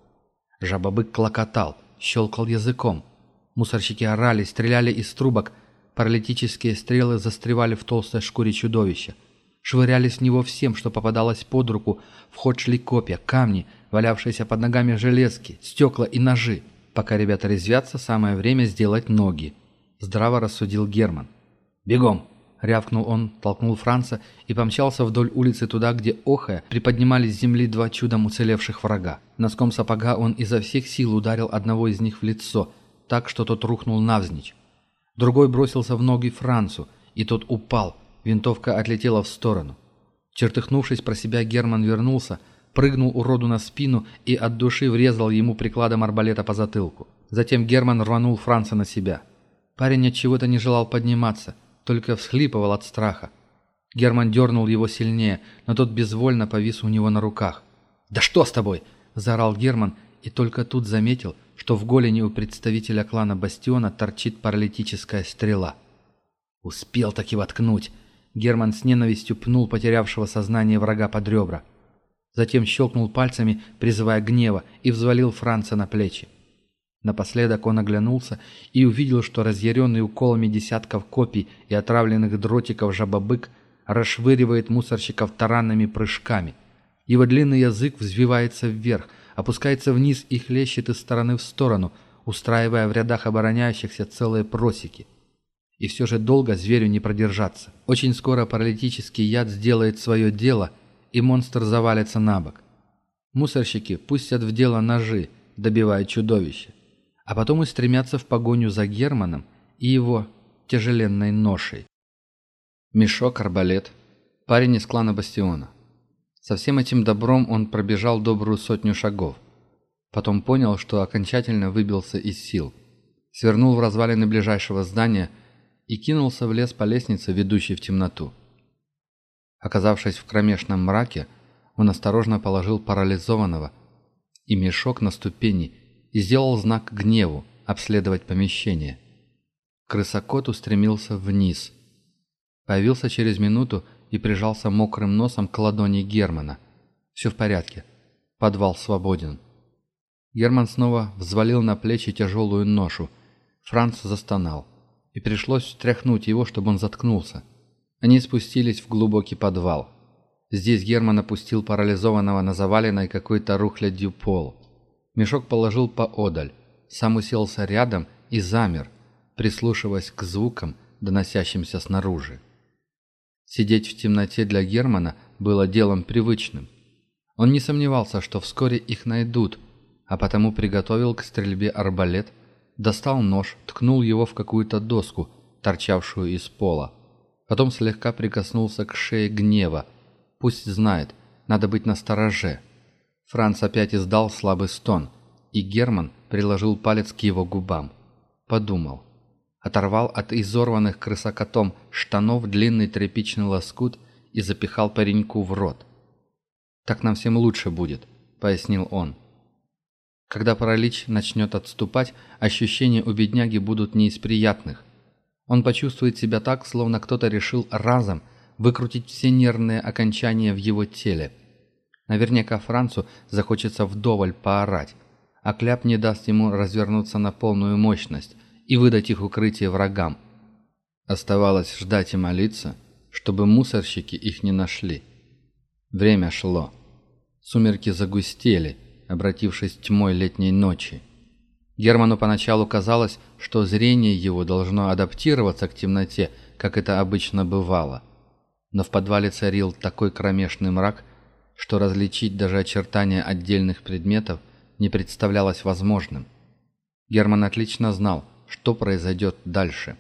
[SPEAKER 1] Жабобык клокотал, щелкал языком – Мусорщики орали, стреляли из трубок, паралитические стрелы застревали в толстой шкуре чудовища. Швыряли с него всем, что попадалось под руку, в ход шли копья, камни, валявшиеся под ногами железки, стекла и ножи. Пока ребята резвятся, самое время сделать ноги. Здраво рассудил Герман. «Бегом!» — рявкнул он, толкнул Франца и помчался вдоль улицы туда, где охая приподнимались с земли два чудом уцелевших врага. Носком сапога он изо всех сил ударил одного из них в лицо — так, что тот рухнул навзничь. Другой бросился в ноги Францу, и тот упал. Винтовка отлетела в сторону. Чертыхнувшись про себя, Герман вернулся, прыгнул уроду на спину и от души врезал ему прикладом арбалета по затылку. Затем Герман рванул Франца на себя. Парень от чего-то не желал подниматься, только всхлипывал от страха. Герман дернул его сильнее, но тот безвольно повис у него на руках. «Да что с тобой?» – заорал Герман и только тут заметил – что в голени у представителя клана Бастиона торчит паралитическая стрела. Успел таки воткнуть. Герман с ненавистью пнул потерявшего сознание врага под ребра. Затем щелкнул пальцами, призывая гнева, и взвалил Франца на плечи. Напоследок он оглянулся и увидел, что разъяренный уколами десятков копий и отравленных дротиков жабобык расшвыривает мусорщиков таранными прыжками. Его длинный язык взвивается вверх – опускается вниз и хлещет из стороны в сторону, устраивая в рядах обороняющихся целые просеки. И все же долго зверю не продержаться. Очень скоро паралитический яд сделает свое дело, и монстр завалится на бок. Мусорщики пустят в дело ножи, добивая чудовище. А потом устремятся в погоню за Германом и его тяжеленной ношей. Мешок, арбалет. Парень из клана Бастиона. Со всем этим добром он пробежал добрую сотню шагов. Потом понял, что окончательно выбился из сил. Свернул в развалины ближайшего здания и кинулся в лес по лестнице, ведущей в темноту. Оказавшись в кромешном мраке, он осторожно положил парализованного и мешок на ступени и сделал знак гневу обследовать помещение. Крысокот устремился вниз. Появился через минуту, и прижался мокрым носом к ладони Германа. «Все в порядке. Подвал свободен». Герман снова взвалил на плечи тяжелую ношу. Франц застонал. И пришлось встряхнуть его, чтобы он заткнулся. Они спустились в глубокий подвал. Здесь Герман опустил парализованного на заваленной какой-то рухлядью пол. Мешок положил поодаль. Сам уселся рядом и замер, прислушиваясь к звукам, доносящимся снаружи. Сидеть в темноте для Германа было делом привычным. Он не сомневался, что вскоре их найдут, а потому приготовил к стрельбе арбалет, достал нож, ткнул его в какую-то доску, торчавшую из пола. Потом слегка прикоснулся к шее гнева. Пусть знает, надо быть настороже. Франц опять издал слабый стон, и Герман приложил палец к его губам. Подумал оторвал от изорванных крысокотом штанов длинный тряпичный лоскут и запихал пареньку в рот. «Так нам всем лучше будет», — пояснил он. Когда паралич начнет отступать, ощущения у бедняги будут не из приятных. Он почувствует себя так, словно кто-то решил разом выкрутить все нервные окончания в его теле. Наверняка Францу захочется вдоволь поорать, а кляп не даст ему развернуться на полную мощность, и выдать их укрытие врагам. Оставалось ждать и молиться, чтобы мусорщики их не нашли. Время шло. Сумерки загустели, обратившись тьмой летней ночи. Герману поначалу казалось, что зрение его должно адаптироваться к темноте, как это обычно бывало. Но в подвале царил такой кромешный мрак, что различить даже очертания отдельных предметов не представлялось возможным. Герман отлично знал – что произойдет дальше.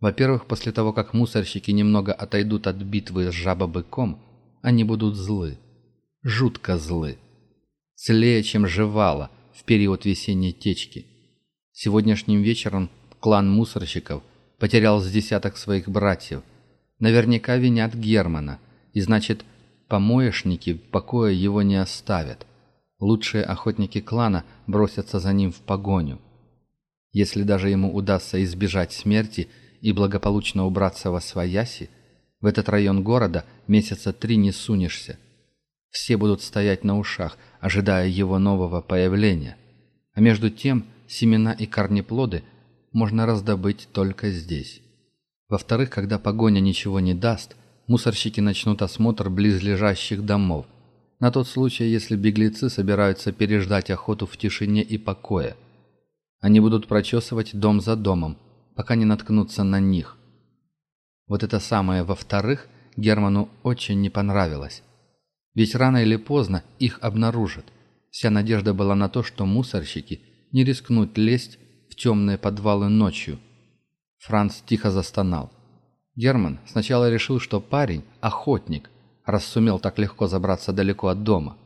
[SPEAKER 1] Во-первых, после того, как мусорщики немного отойдут от битвы с жабобыком, они будут злы. Жутко злы. Злее, чем жевало в период весенней течки. Сегодняшним вечером клан мусорщиков потерял с десяток своих братьев. Наверняка винят Германа, и значит, помоешники покоя его не оставят. Лучшие охотники клана бросятся за ним в погоню. Если даже ему удастся избежать смерти и благополучно убраться во свояси, в этот район города месяца три не сунешься. Все будут стоять на ушах, ожидая его нового появления. А между тем семена и корнеплоды можно раздобыть только здесь. Во-вторых, когда погоня ничего не даст, мусорщики начнут осмотр близлежащих домов. На тот случай, если беглецы собираются переждать охоту в тишине и покое. Они будут прочесывать дом за домом, пока не наткнутся на них. Вот это самое «во-вторых» Герману очень не понравилось. Ведь рано или поздно их обнаружат. Вся надежда была на то, что мусорщики не рискнут лезть в темные подвалы ночью. Франц тихо застонал. Герман сначала решил, что парень – охотник, раз сумел так легко забраться далеко от дома.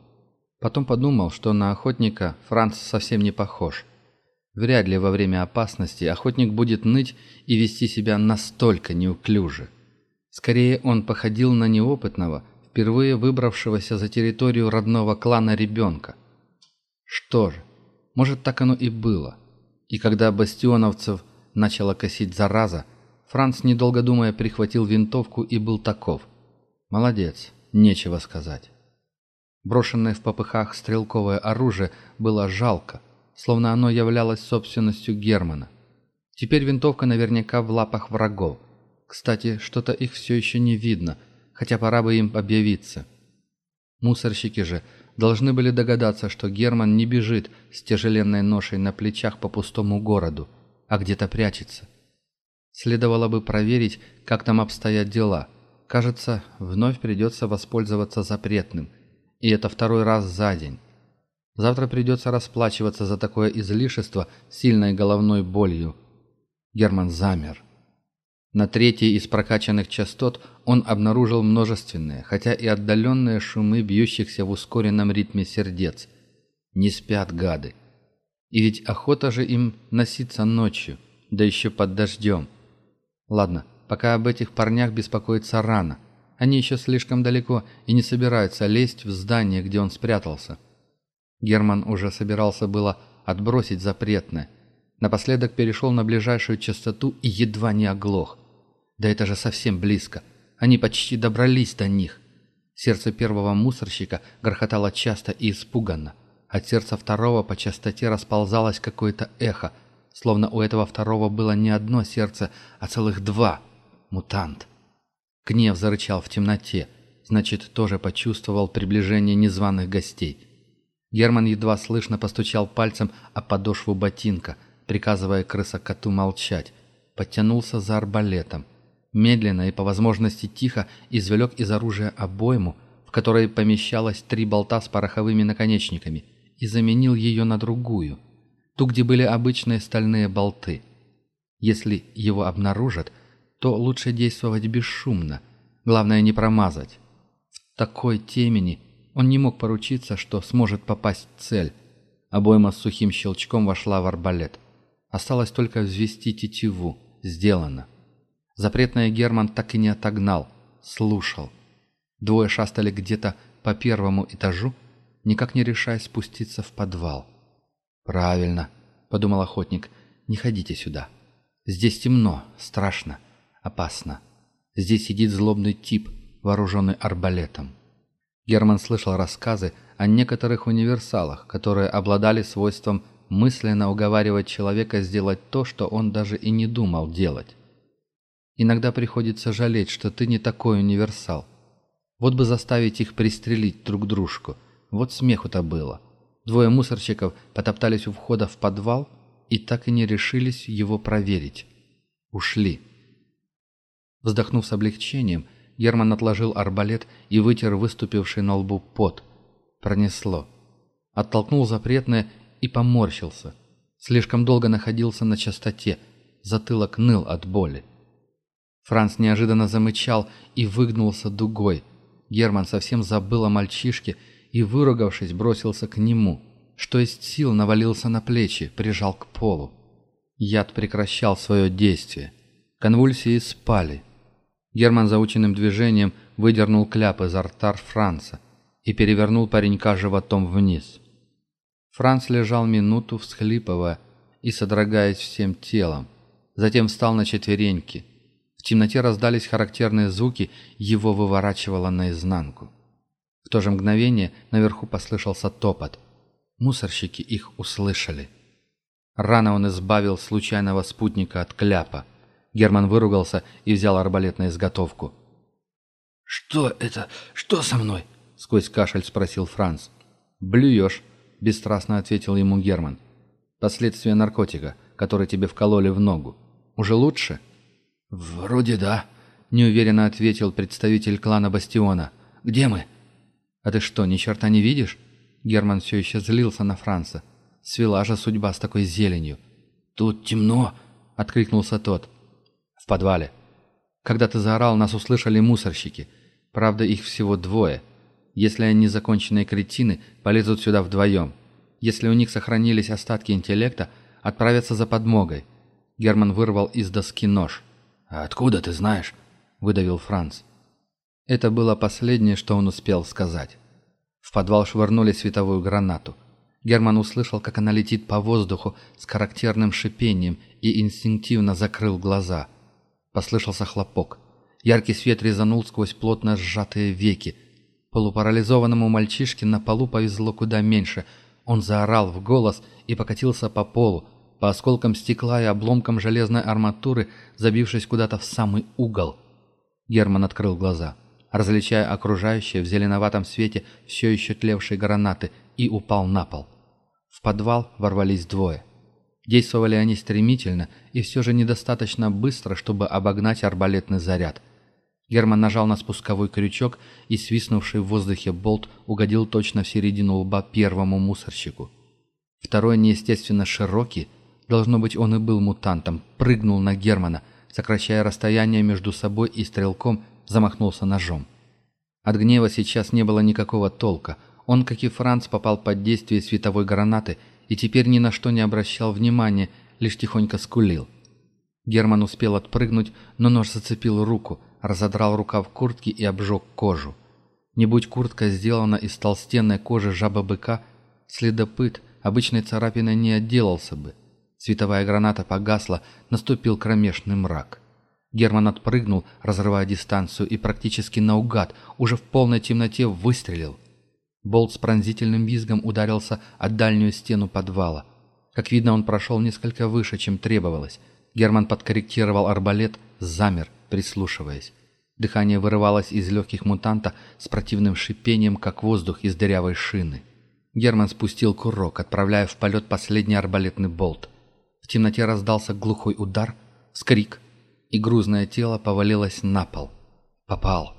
[SPEAKER 1] Потом подумал, что на охотника Франц совсем не похож – Вряд ли во время опасности охотник будет ныть и вести себя настолько неуклюже. Скорее, он походил на неопытного, впервые выбравшегося за территорию родного клана ребенка. Что же, может так оно и было. И когда бастионовцев начала косить зараза, Франц, недолго думая, прихватил винтовку и был таков. Молодец, нечего сказать. Брошенное в попыхах стрелковое оружие было жалко, словно оно являлось собственностью Германа. Теперь винтовка наверняка в лапах врагов. Кстати, что-то их все еще не видно, хотя пора бы им объявиться. Мусорщики же должны были догадаться, что Герман не бежит с тяжеленной ношей на плечах по пустому городу, а где-то прячется. Следовало бы проверить, как там обстоят дела. Кажется, вновь придется воспользоваться запретным. И это второй раз за день. Завтра придется расплачиваться за такое излишество сильной головной болью. Герман замер. На третьей из прокачанных частот он обнаружил множественные, хотя и отдаленные шумы бьющихся в ускоренном ритме сердец. Не спят гады. И ведь охота же им носиться ночью, да еще под дождем. Ладно, пока об этих парнях беспокоиться рано. Они еще слишком далеко и не собираются лезть в здание, где он спрятался. Герман уже собирался было отбросить запретное. Напоследок перешел на ближайшую частоту и едва не оглох. Да это же совсем близко. Они почти добрались до них. Сердце первого мусорщика грохотало часто и испуганно. От сердца второго по частоте расползалось какое-то эхо, словно у этого второго было не одно сердце, а целых два. Мутант. Гнев зарычал в темноте, значит, тоже почувствовал приближение незваных гостей. Герман едва слышно постучал пальцем о подошву ботинка, приказывая крыса молчать. Подтянулся за арбалетом. Медленно и по возможности тихо извлек из оружия обойму, в которой помещалось три болта с пороховыми наконечниками, и заменил ее на другую, ту, где были обычные стальные болты. Если его обнаружат, то лучше действовать бесшумно, главное не промазать. В такой темени – он не мог поручиться, что сможет попасть в цель. Обойма с сухим щелчком вошла в арбалет. Осталось только взвести тетиву. Сделано. Запретное Герман так и не отогнал. Слушал. Двое шастали где-то по первому этажу, никак не решая спуститься в подвал. «Правильно», — подумал охотник, — «не ходите сюда. Здесь темно, страшно, опасно. Здесь сидит злобный тип, вооруженный арбалетом. Герман слышал рассказы о некоторых универсалах, которые обладали свойством мысленно уговаривать человека сделать то, что он даже и не думал делать. Иногда приходится жалеть, что ты не такой универсал. Вот бы заставить их пристрелить друг дружку. Вот смеху-то было. Двое мусорщиков потоптались у входа в подвал и так и не решились его проверить. Ушли. Вздохнув с облегчением, Герман отложил арбалет и вытер выступивший на лбу пот. Пронесло. Оттолкнул запретное и поморщился. Слишком долго находился на частоте. Затылок ныл от боли. Франц неожиданно замычал и выгнулся дугой. Герман совсем забыл о мальчишке и, выругавшись, бросился к нему. Что из сил навалился на плечи, прижал к полу. Яд прекращал свое действие. Конвульсии спали. Герман заученным движением выдернул кляп изо рта Франца и перевернул паренька животом вниз. Франц лежал минуту, всхлипывая и содрогаясь всем телом. Затем встал на четвереньки. В темноте раздались характерные звуки, его выворачивало наизнанку. В то же мгновение наверху послышался топот. Мусорщики их услышали. Рано он избавил случайного спутника от кляпа. Герман выругался и взял арбалет на изготовку.
[SPEAKER 2] «Что это? Что со мной?» — сквозь кашель спросил Франц.
[SPEAKER 1] «Блюешь», — бесстрастно ответил ему Герман. «Последствия наркотика, который тебе вкололи в ногу. Уже лучше?»
[SPEAKER 2] «Вроде да», —
[SPEAKER 1] неуверенно ответил представитель клана Бастиона.
[SPEAKER 2] «Где мы?»
[SPEAKER 1] «А ты что, ни черта не видишь?» Герман все еще злился на Франца. «Свела же судьба с такой зеленью».
[SPEAKER 2] «Тут темно!»
[SPEAKER 1] — откликнулся тот подвале. Когда ты заорал, нас услышали мусорщики. Правда, их всего двое. Если они законченные кретины, полезут сюда вдвоем. Если у них сохранились остатки интеллекта, отправятся за подмогой. Герман вырвал из доски нож.
[SPEAKER 2] «А откуда ты знаешь?» – выдавил Франц.
[SPEAKER 1] Это было последнее, что он успел сказать. В подвал швырнули световую гранату. Герман услышал, как она летит по воздуху с характерным шипением и инстинктивно закрыл глаза – Послышался хлопок. Яркий свет резанул сквозь плотно сжатые веки. Полупарализованному мальчишке на полу повезло куда меньше. Он заорал в голос и покатился по полу, по осколкам стекла и обломкам железной арматуры, забившись куда-то в самый угол. Герман открыл глаза, различая окружающее в зеленоватом свете все еще тлевшие гранаты, и упал на пол. В подвал ворвались двое. Действовали они стремительно и все же недостаточно быстро, чтобы обогнать арбалетный заряд. Герман нажал на спусковой крючок, и свистнувший в воздухе болт угодил точно в середину лба первому мусорщику. Второй, неестественно широкий, должно быть, он и был мутантом, прыгнул на Германа, сокращая расстояние между собой и стрелком, замахнулся ножом. От гнева сейчас не было никакого толка. Он, как и Франц, попал под действие световой гранаты – и теперь ни на что не обращал внимания, лишь тихонько скулил. Герман успел отпрыгнуть, но нож зацепил руку, разодрал рукав куртки и обжег кожу. Не будь куртка сделана из толстенной кожи жаба-быка, следопыт обычной царапиной не отделался бы. Световая граната погасла, наступил кромешный мрак. Герман отпрыгнул, разрывая дистанцию, и практически наугад, уже в полной темноте выстрелил. Болт с пронзительным визгом ударился от дальнюю стену подвала. Как видно, он прошел несколько выше, чем требовалось. Герман подкорректировал арбалет, замер, прислушиваясь. Дыхание вырывалось из легких мутанта с противным шипением, как воздух из дырявой шины. Герман спустил курок, отправляя в полет последний арбалетный болт. В темноте раздался глухой удар, скрик, и грузное тело повалилось на пол. Попал.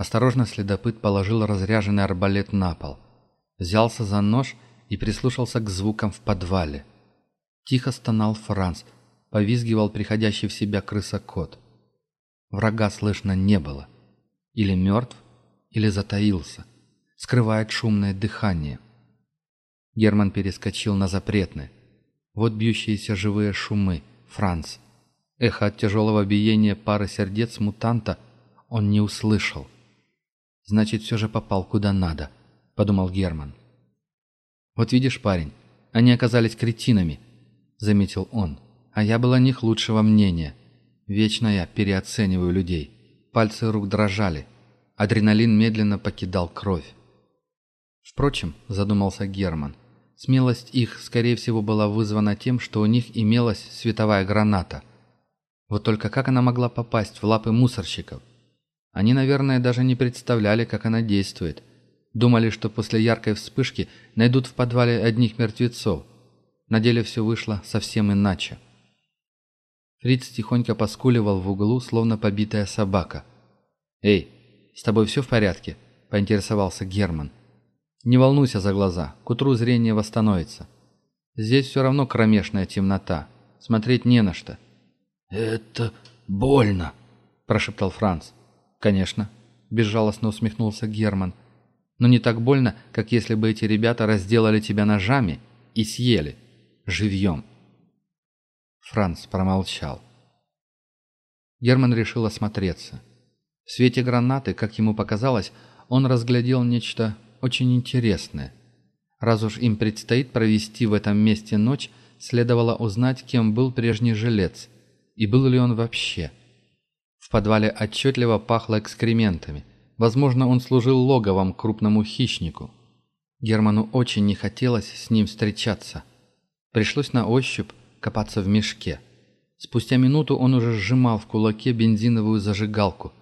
[SPEAKER 1] Осторожно, следопыт положил разряженный арбалет на пол. Взялся за нож и прислушался к звукам в подвале. Тихо стонал Франц. Повизгивал приходящий в себя крыса-кот. Врага слышно не было. Или мертв, или затаился. Скрывает шумное дыхание. Герман перескочил на запретное. Вот бьющиеся живые шумы. Франц. Эхо от тяжелого биения пары сердец мутанта он не услышал. Значит, все же попал куда надо», — подумал Герман. «Вот видишь, парень, они оказались кретинами», — заметил он. «А я была них лучшего мнения. Вечно я переоцениваю людей. Пальцы рук дрожали. Адреналин медленно покидал кровь. Впрочем, задумался Герман, смелость их, скорее всего, была вызвана тем, что у них имелась световая граната. Вот только как она могла попасть в лапы мусорщиков? Они, наверное, даже не представляли, как она действует. Думали, что после яркой вспышки найдут в подвале одних мертвецов. На деле все вышло совсем иначе. Фриц тихонько поскуливал в углу, словно побитая собака. «Эй, с тобой все в порядке?» – поинтересовался Герман. «Не волнуйся за глаза, к утру зрение восстановится. Здесь все равно кромешная темнота, смотреть не на что».
[SPEAKER 2] «Это больно», – прошептал Франц.
[SPEAKER 1] «Конечно», – безжалостно усмехнулся Герман. «Но не так больно, как если бы эти ребята разделали тебя ножами и съели. Живьем». Франц промолчал. Герман решил осмотреться. В свете гранаты, как ему показалось, он разглядел нечто очень интересное. Раз уж им предстоит провести в этом месте ночь, следовало узнать, кем был прежний жилец и был ли он вообще – подвале отчетливо пахло экскрементами. Возможно, он служил логовом крупному хищнику. Герману очень не хотелось с ним встречаться. Пришлось на ощупь копаться в мешке. Спустя минуту он уже сжимал в кулаке бензиновую зажигалку.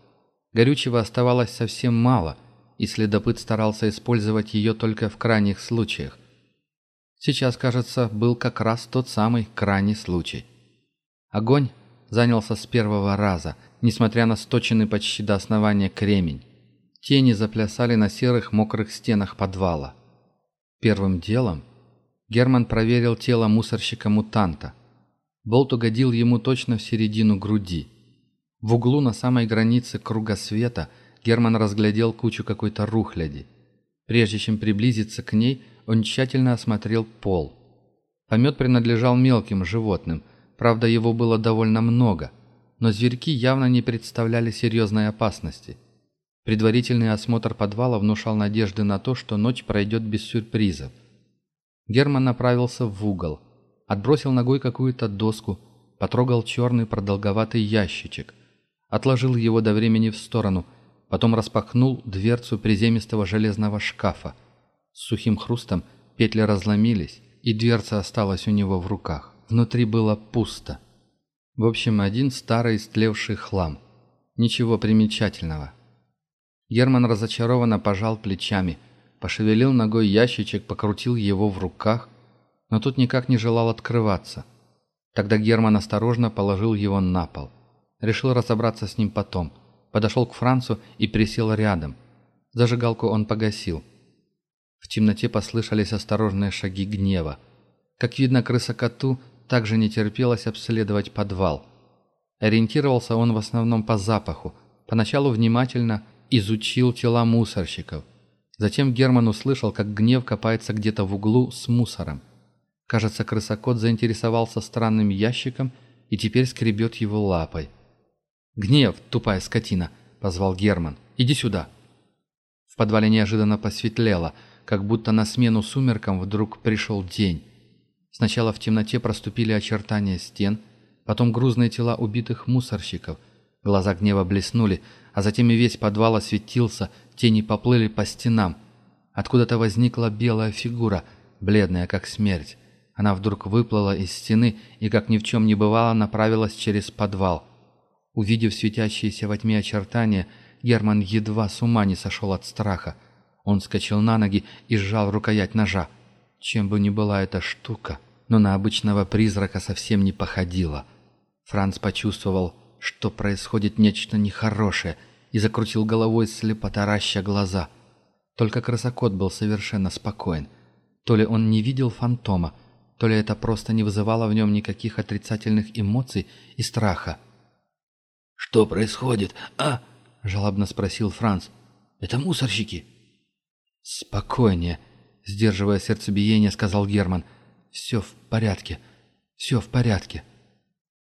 [SPEAKER 1] Горючего оставалось совсем мало, и следопыт старался использовать ее только в крайних случаях. Сейчас, кажется, был как раз тот самый крайний случай. Огонь занялся с первого раза, несмотря на сточенный почти до основания кремень. Тени заплясали на серых мокрых стенах подвала. Первым делом Герман проверил тело мусорщика-мутанта. Болт угодил ему точно в середину груди. В углу на самой границе круга света Герман разглядел кучу какой-то рухляди. Прежде чем приблизиться к ней, он тщательно осмотрел пол. Помет принадлежал мелким животным – Правда, его было довольно много, но зверьки явно не представляли серьезной опасности. Предварительный осмотр подвала внушал надежды на то, что ночь пройдет без сюрпризов. Герман направился в угол, отбросил ногой какую-то доску, потрогал черный продолговатый ящичек, отложил его до времени в сторону, потом распахнул дверцу приземистого железного шкафа. С сухим хрустом петли разломились, и дверца осталась у него в руках. Внутри было пусто. В общем, один старый истлевший хлам. Ничего примечательного. Герман разочарованно пожал плечами, пошевелил ногой ящичек, покрутил его в руках, но тут никак не желал открываться. Тогда Герман осторожно положил его на пол. Решил разобраться с ним потом. Подошел к Францу и присел рядом. Зажигалку он погасил. В темноте послышались осторожные шаги гнева. Как видно, крыса-коту также не терпелось обследовать подвал. Ориентировался он в основном по запаху. Поначалу внимательно изучил тела мусорщиков. Затем Герман услышал, как гнев копается где-то в углу с мусором. Кажется, крысокот заинтересовался странным ящиком и теперь скребет его лапой. «Гнев, тупая скотина!» – позвал Герман. «Иди сюда!» В подвале неожиданно посветлело, как будто на смену сумеркам вдруг пришел день. Сначала в темноте проступили очертания стен, потом грузные тела убитых мусорщиков. Глаза гнева блеснули, а затем и весь подвал осветился, тени поплыли по стенам. Откуда-то возникла белая фигура, бледная как смерть. Она вдруг выплыла из стены и, как ни в чем не бывало, направилась через подвал. Увидев светящиеся во тьме очертания, Герман едва с ума не сошел от страха. Он вскочил на ноги и сжал рукоять ножа. Чем бы ни была эта штука но на обычного призрака совсем не походило. Франц почувствовал, что происходит нечто нехорошее, и закрутил головой, слепо тараща глаза. Только крысокот был совершенно спокоен. То ли он не видел фантома, то ли это просто не вызывало в нем никаких отрицательных эмоций и страха.
[SPEAKER 2] «Что происходит, а?» – жалобно спросил Франц. «Это мусорщики?»
[SPEAKER 1] «Спокойнее», – сдерживая сердцебиение, сказал Герман – все в порядке, все в порядке».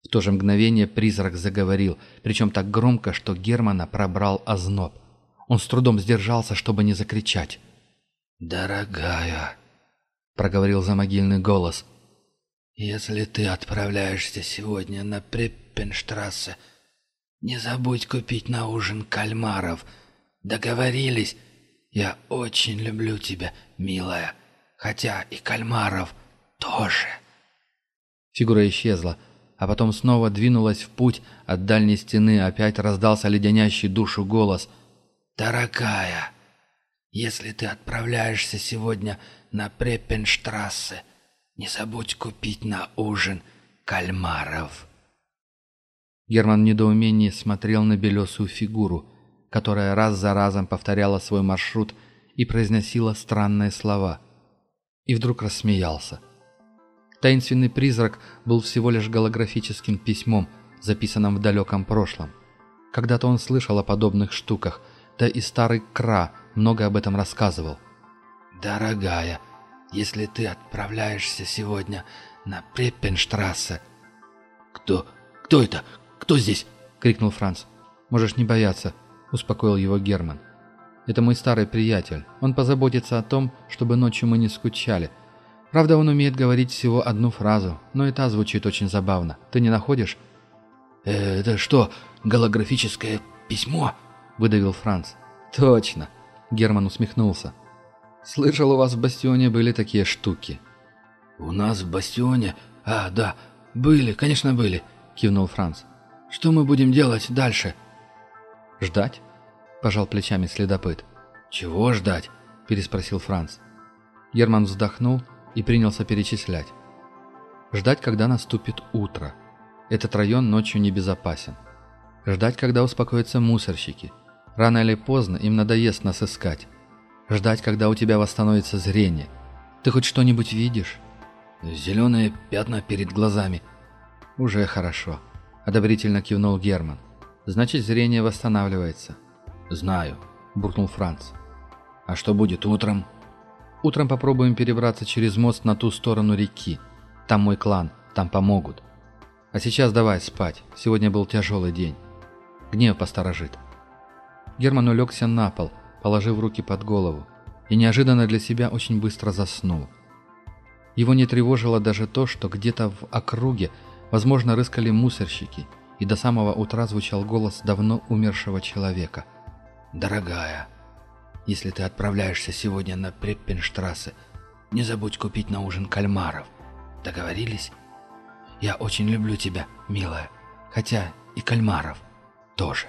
[SPEAKER 1] В то же мгновение призрак заговорил, причем так громко, что Германа пробрал озноб. Он с трудом сдержался, чтобы не закричать.
[SPEAKER 2] «Дорогая», — проговорил замогильный голос, — «если ты отправляешься сегодня на Приппенштрассе, не забудь купить на ужин кальмаров. Договорились? Я очень люблю тебя, милая, хотя и кальмаров» тоже.
[SPEAKER 1] Фигура исчезла, а потом снова двинулась в путь от дальней стены, опять раздался леденящий душу голос.
[SPEAKER 2] «Дорогая, если ты отправляешься сегодня на Препенштрассе, не забудь купить на ужин кальмаров».
[SPEAKER 1] Герман в недоумении смотрел на белесую фигуру, которая раз за разом повторяла свой маршрут и произносила странные слова. И вдруг рассмеялся. — Таинственный призрак был всего лишь голографическим письмом, записанным в далеком прошлом. Когда-то он слышал о подобных штуках, да и старый Кра много об этом рассказывал.
[SPEAKER 2] «Дорогая, если ты отправляешься сегодня на Преппенштрассе...» «Кто? Кто это? Кто здесь?» — крикнул Франц.
[SPEAKER 1] «Можешь не бояться», — успокоил его Герман. «Это мой старый приятель. Он позаботится о том, чтобы ночью мы не скучали, Правда, он умеет говорить всего одну фразу, но и та звучит очень забавно. Ты не находишь?
[SPEAKER 2] Э, «Это что, голографическое письмо?» – выдавил Франц.
[SPEAKER 1] «Точно!» – Герман усмехнулся. «Слышал, у вас в бастионе были такие штуки».
[SPEAKER 2] «У нас в бастионе? А, да, были, конечно, были», – кивнул Франц. «Что мы будем делать дальше?»
[SPEAKER 1] «Ждать?» – пожал плечами следопыт.
[SPEAKER 2] «Чего ждать?» – переспросил Франц.
[SPEAKER 1] Герман вздохнул и принялся перечислять. Ждать, когда наступит утро. Этот район ночью небезопасен. Ждать, когда успокоятся мусорщики. Рано или поздно им надоест нас искать. Ждать, когда у тебя восстановится зрение. Ты хоть что-нибудь видишь?
[SPEAKER 2] Зеленые пятна перед глазами.
[SPEAKER 1] Уже хорошо. Одобрительно кивнул Герман. Значит, зрение восстанавливается.
[SPEAKER 2] Знаю, буркнул Франц. А что будет утром?
[SPEAKER 1] Утром попробуем перебраться через мост на ту сторону реки. Там мой клан, там помогут. А сейчас давай спать, сегодня был тяжелый день. Гнев посторожит». Герман улегся на пол, положив руки под голову, и неожиданно для себя очень быстро заснул. Его не тревожило даже то, что где-то в округе, возможно, рыскали мусорщики, и до самого утра звучал голос давно умершего человека.
[SPEAKER 2] «Дорогая, если ты отправляешься сегодня на Преппенштрассе, не забудь купить на ужин кальмаров. Договорились? Я очень люблю тебя, милая. Хотя и кальмаров тоже».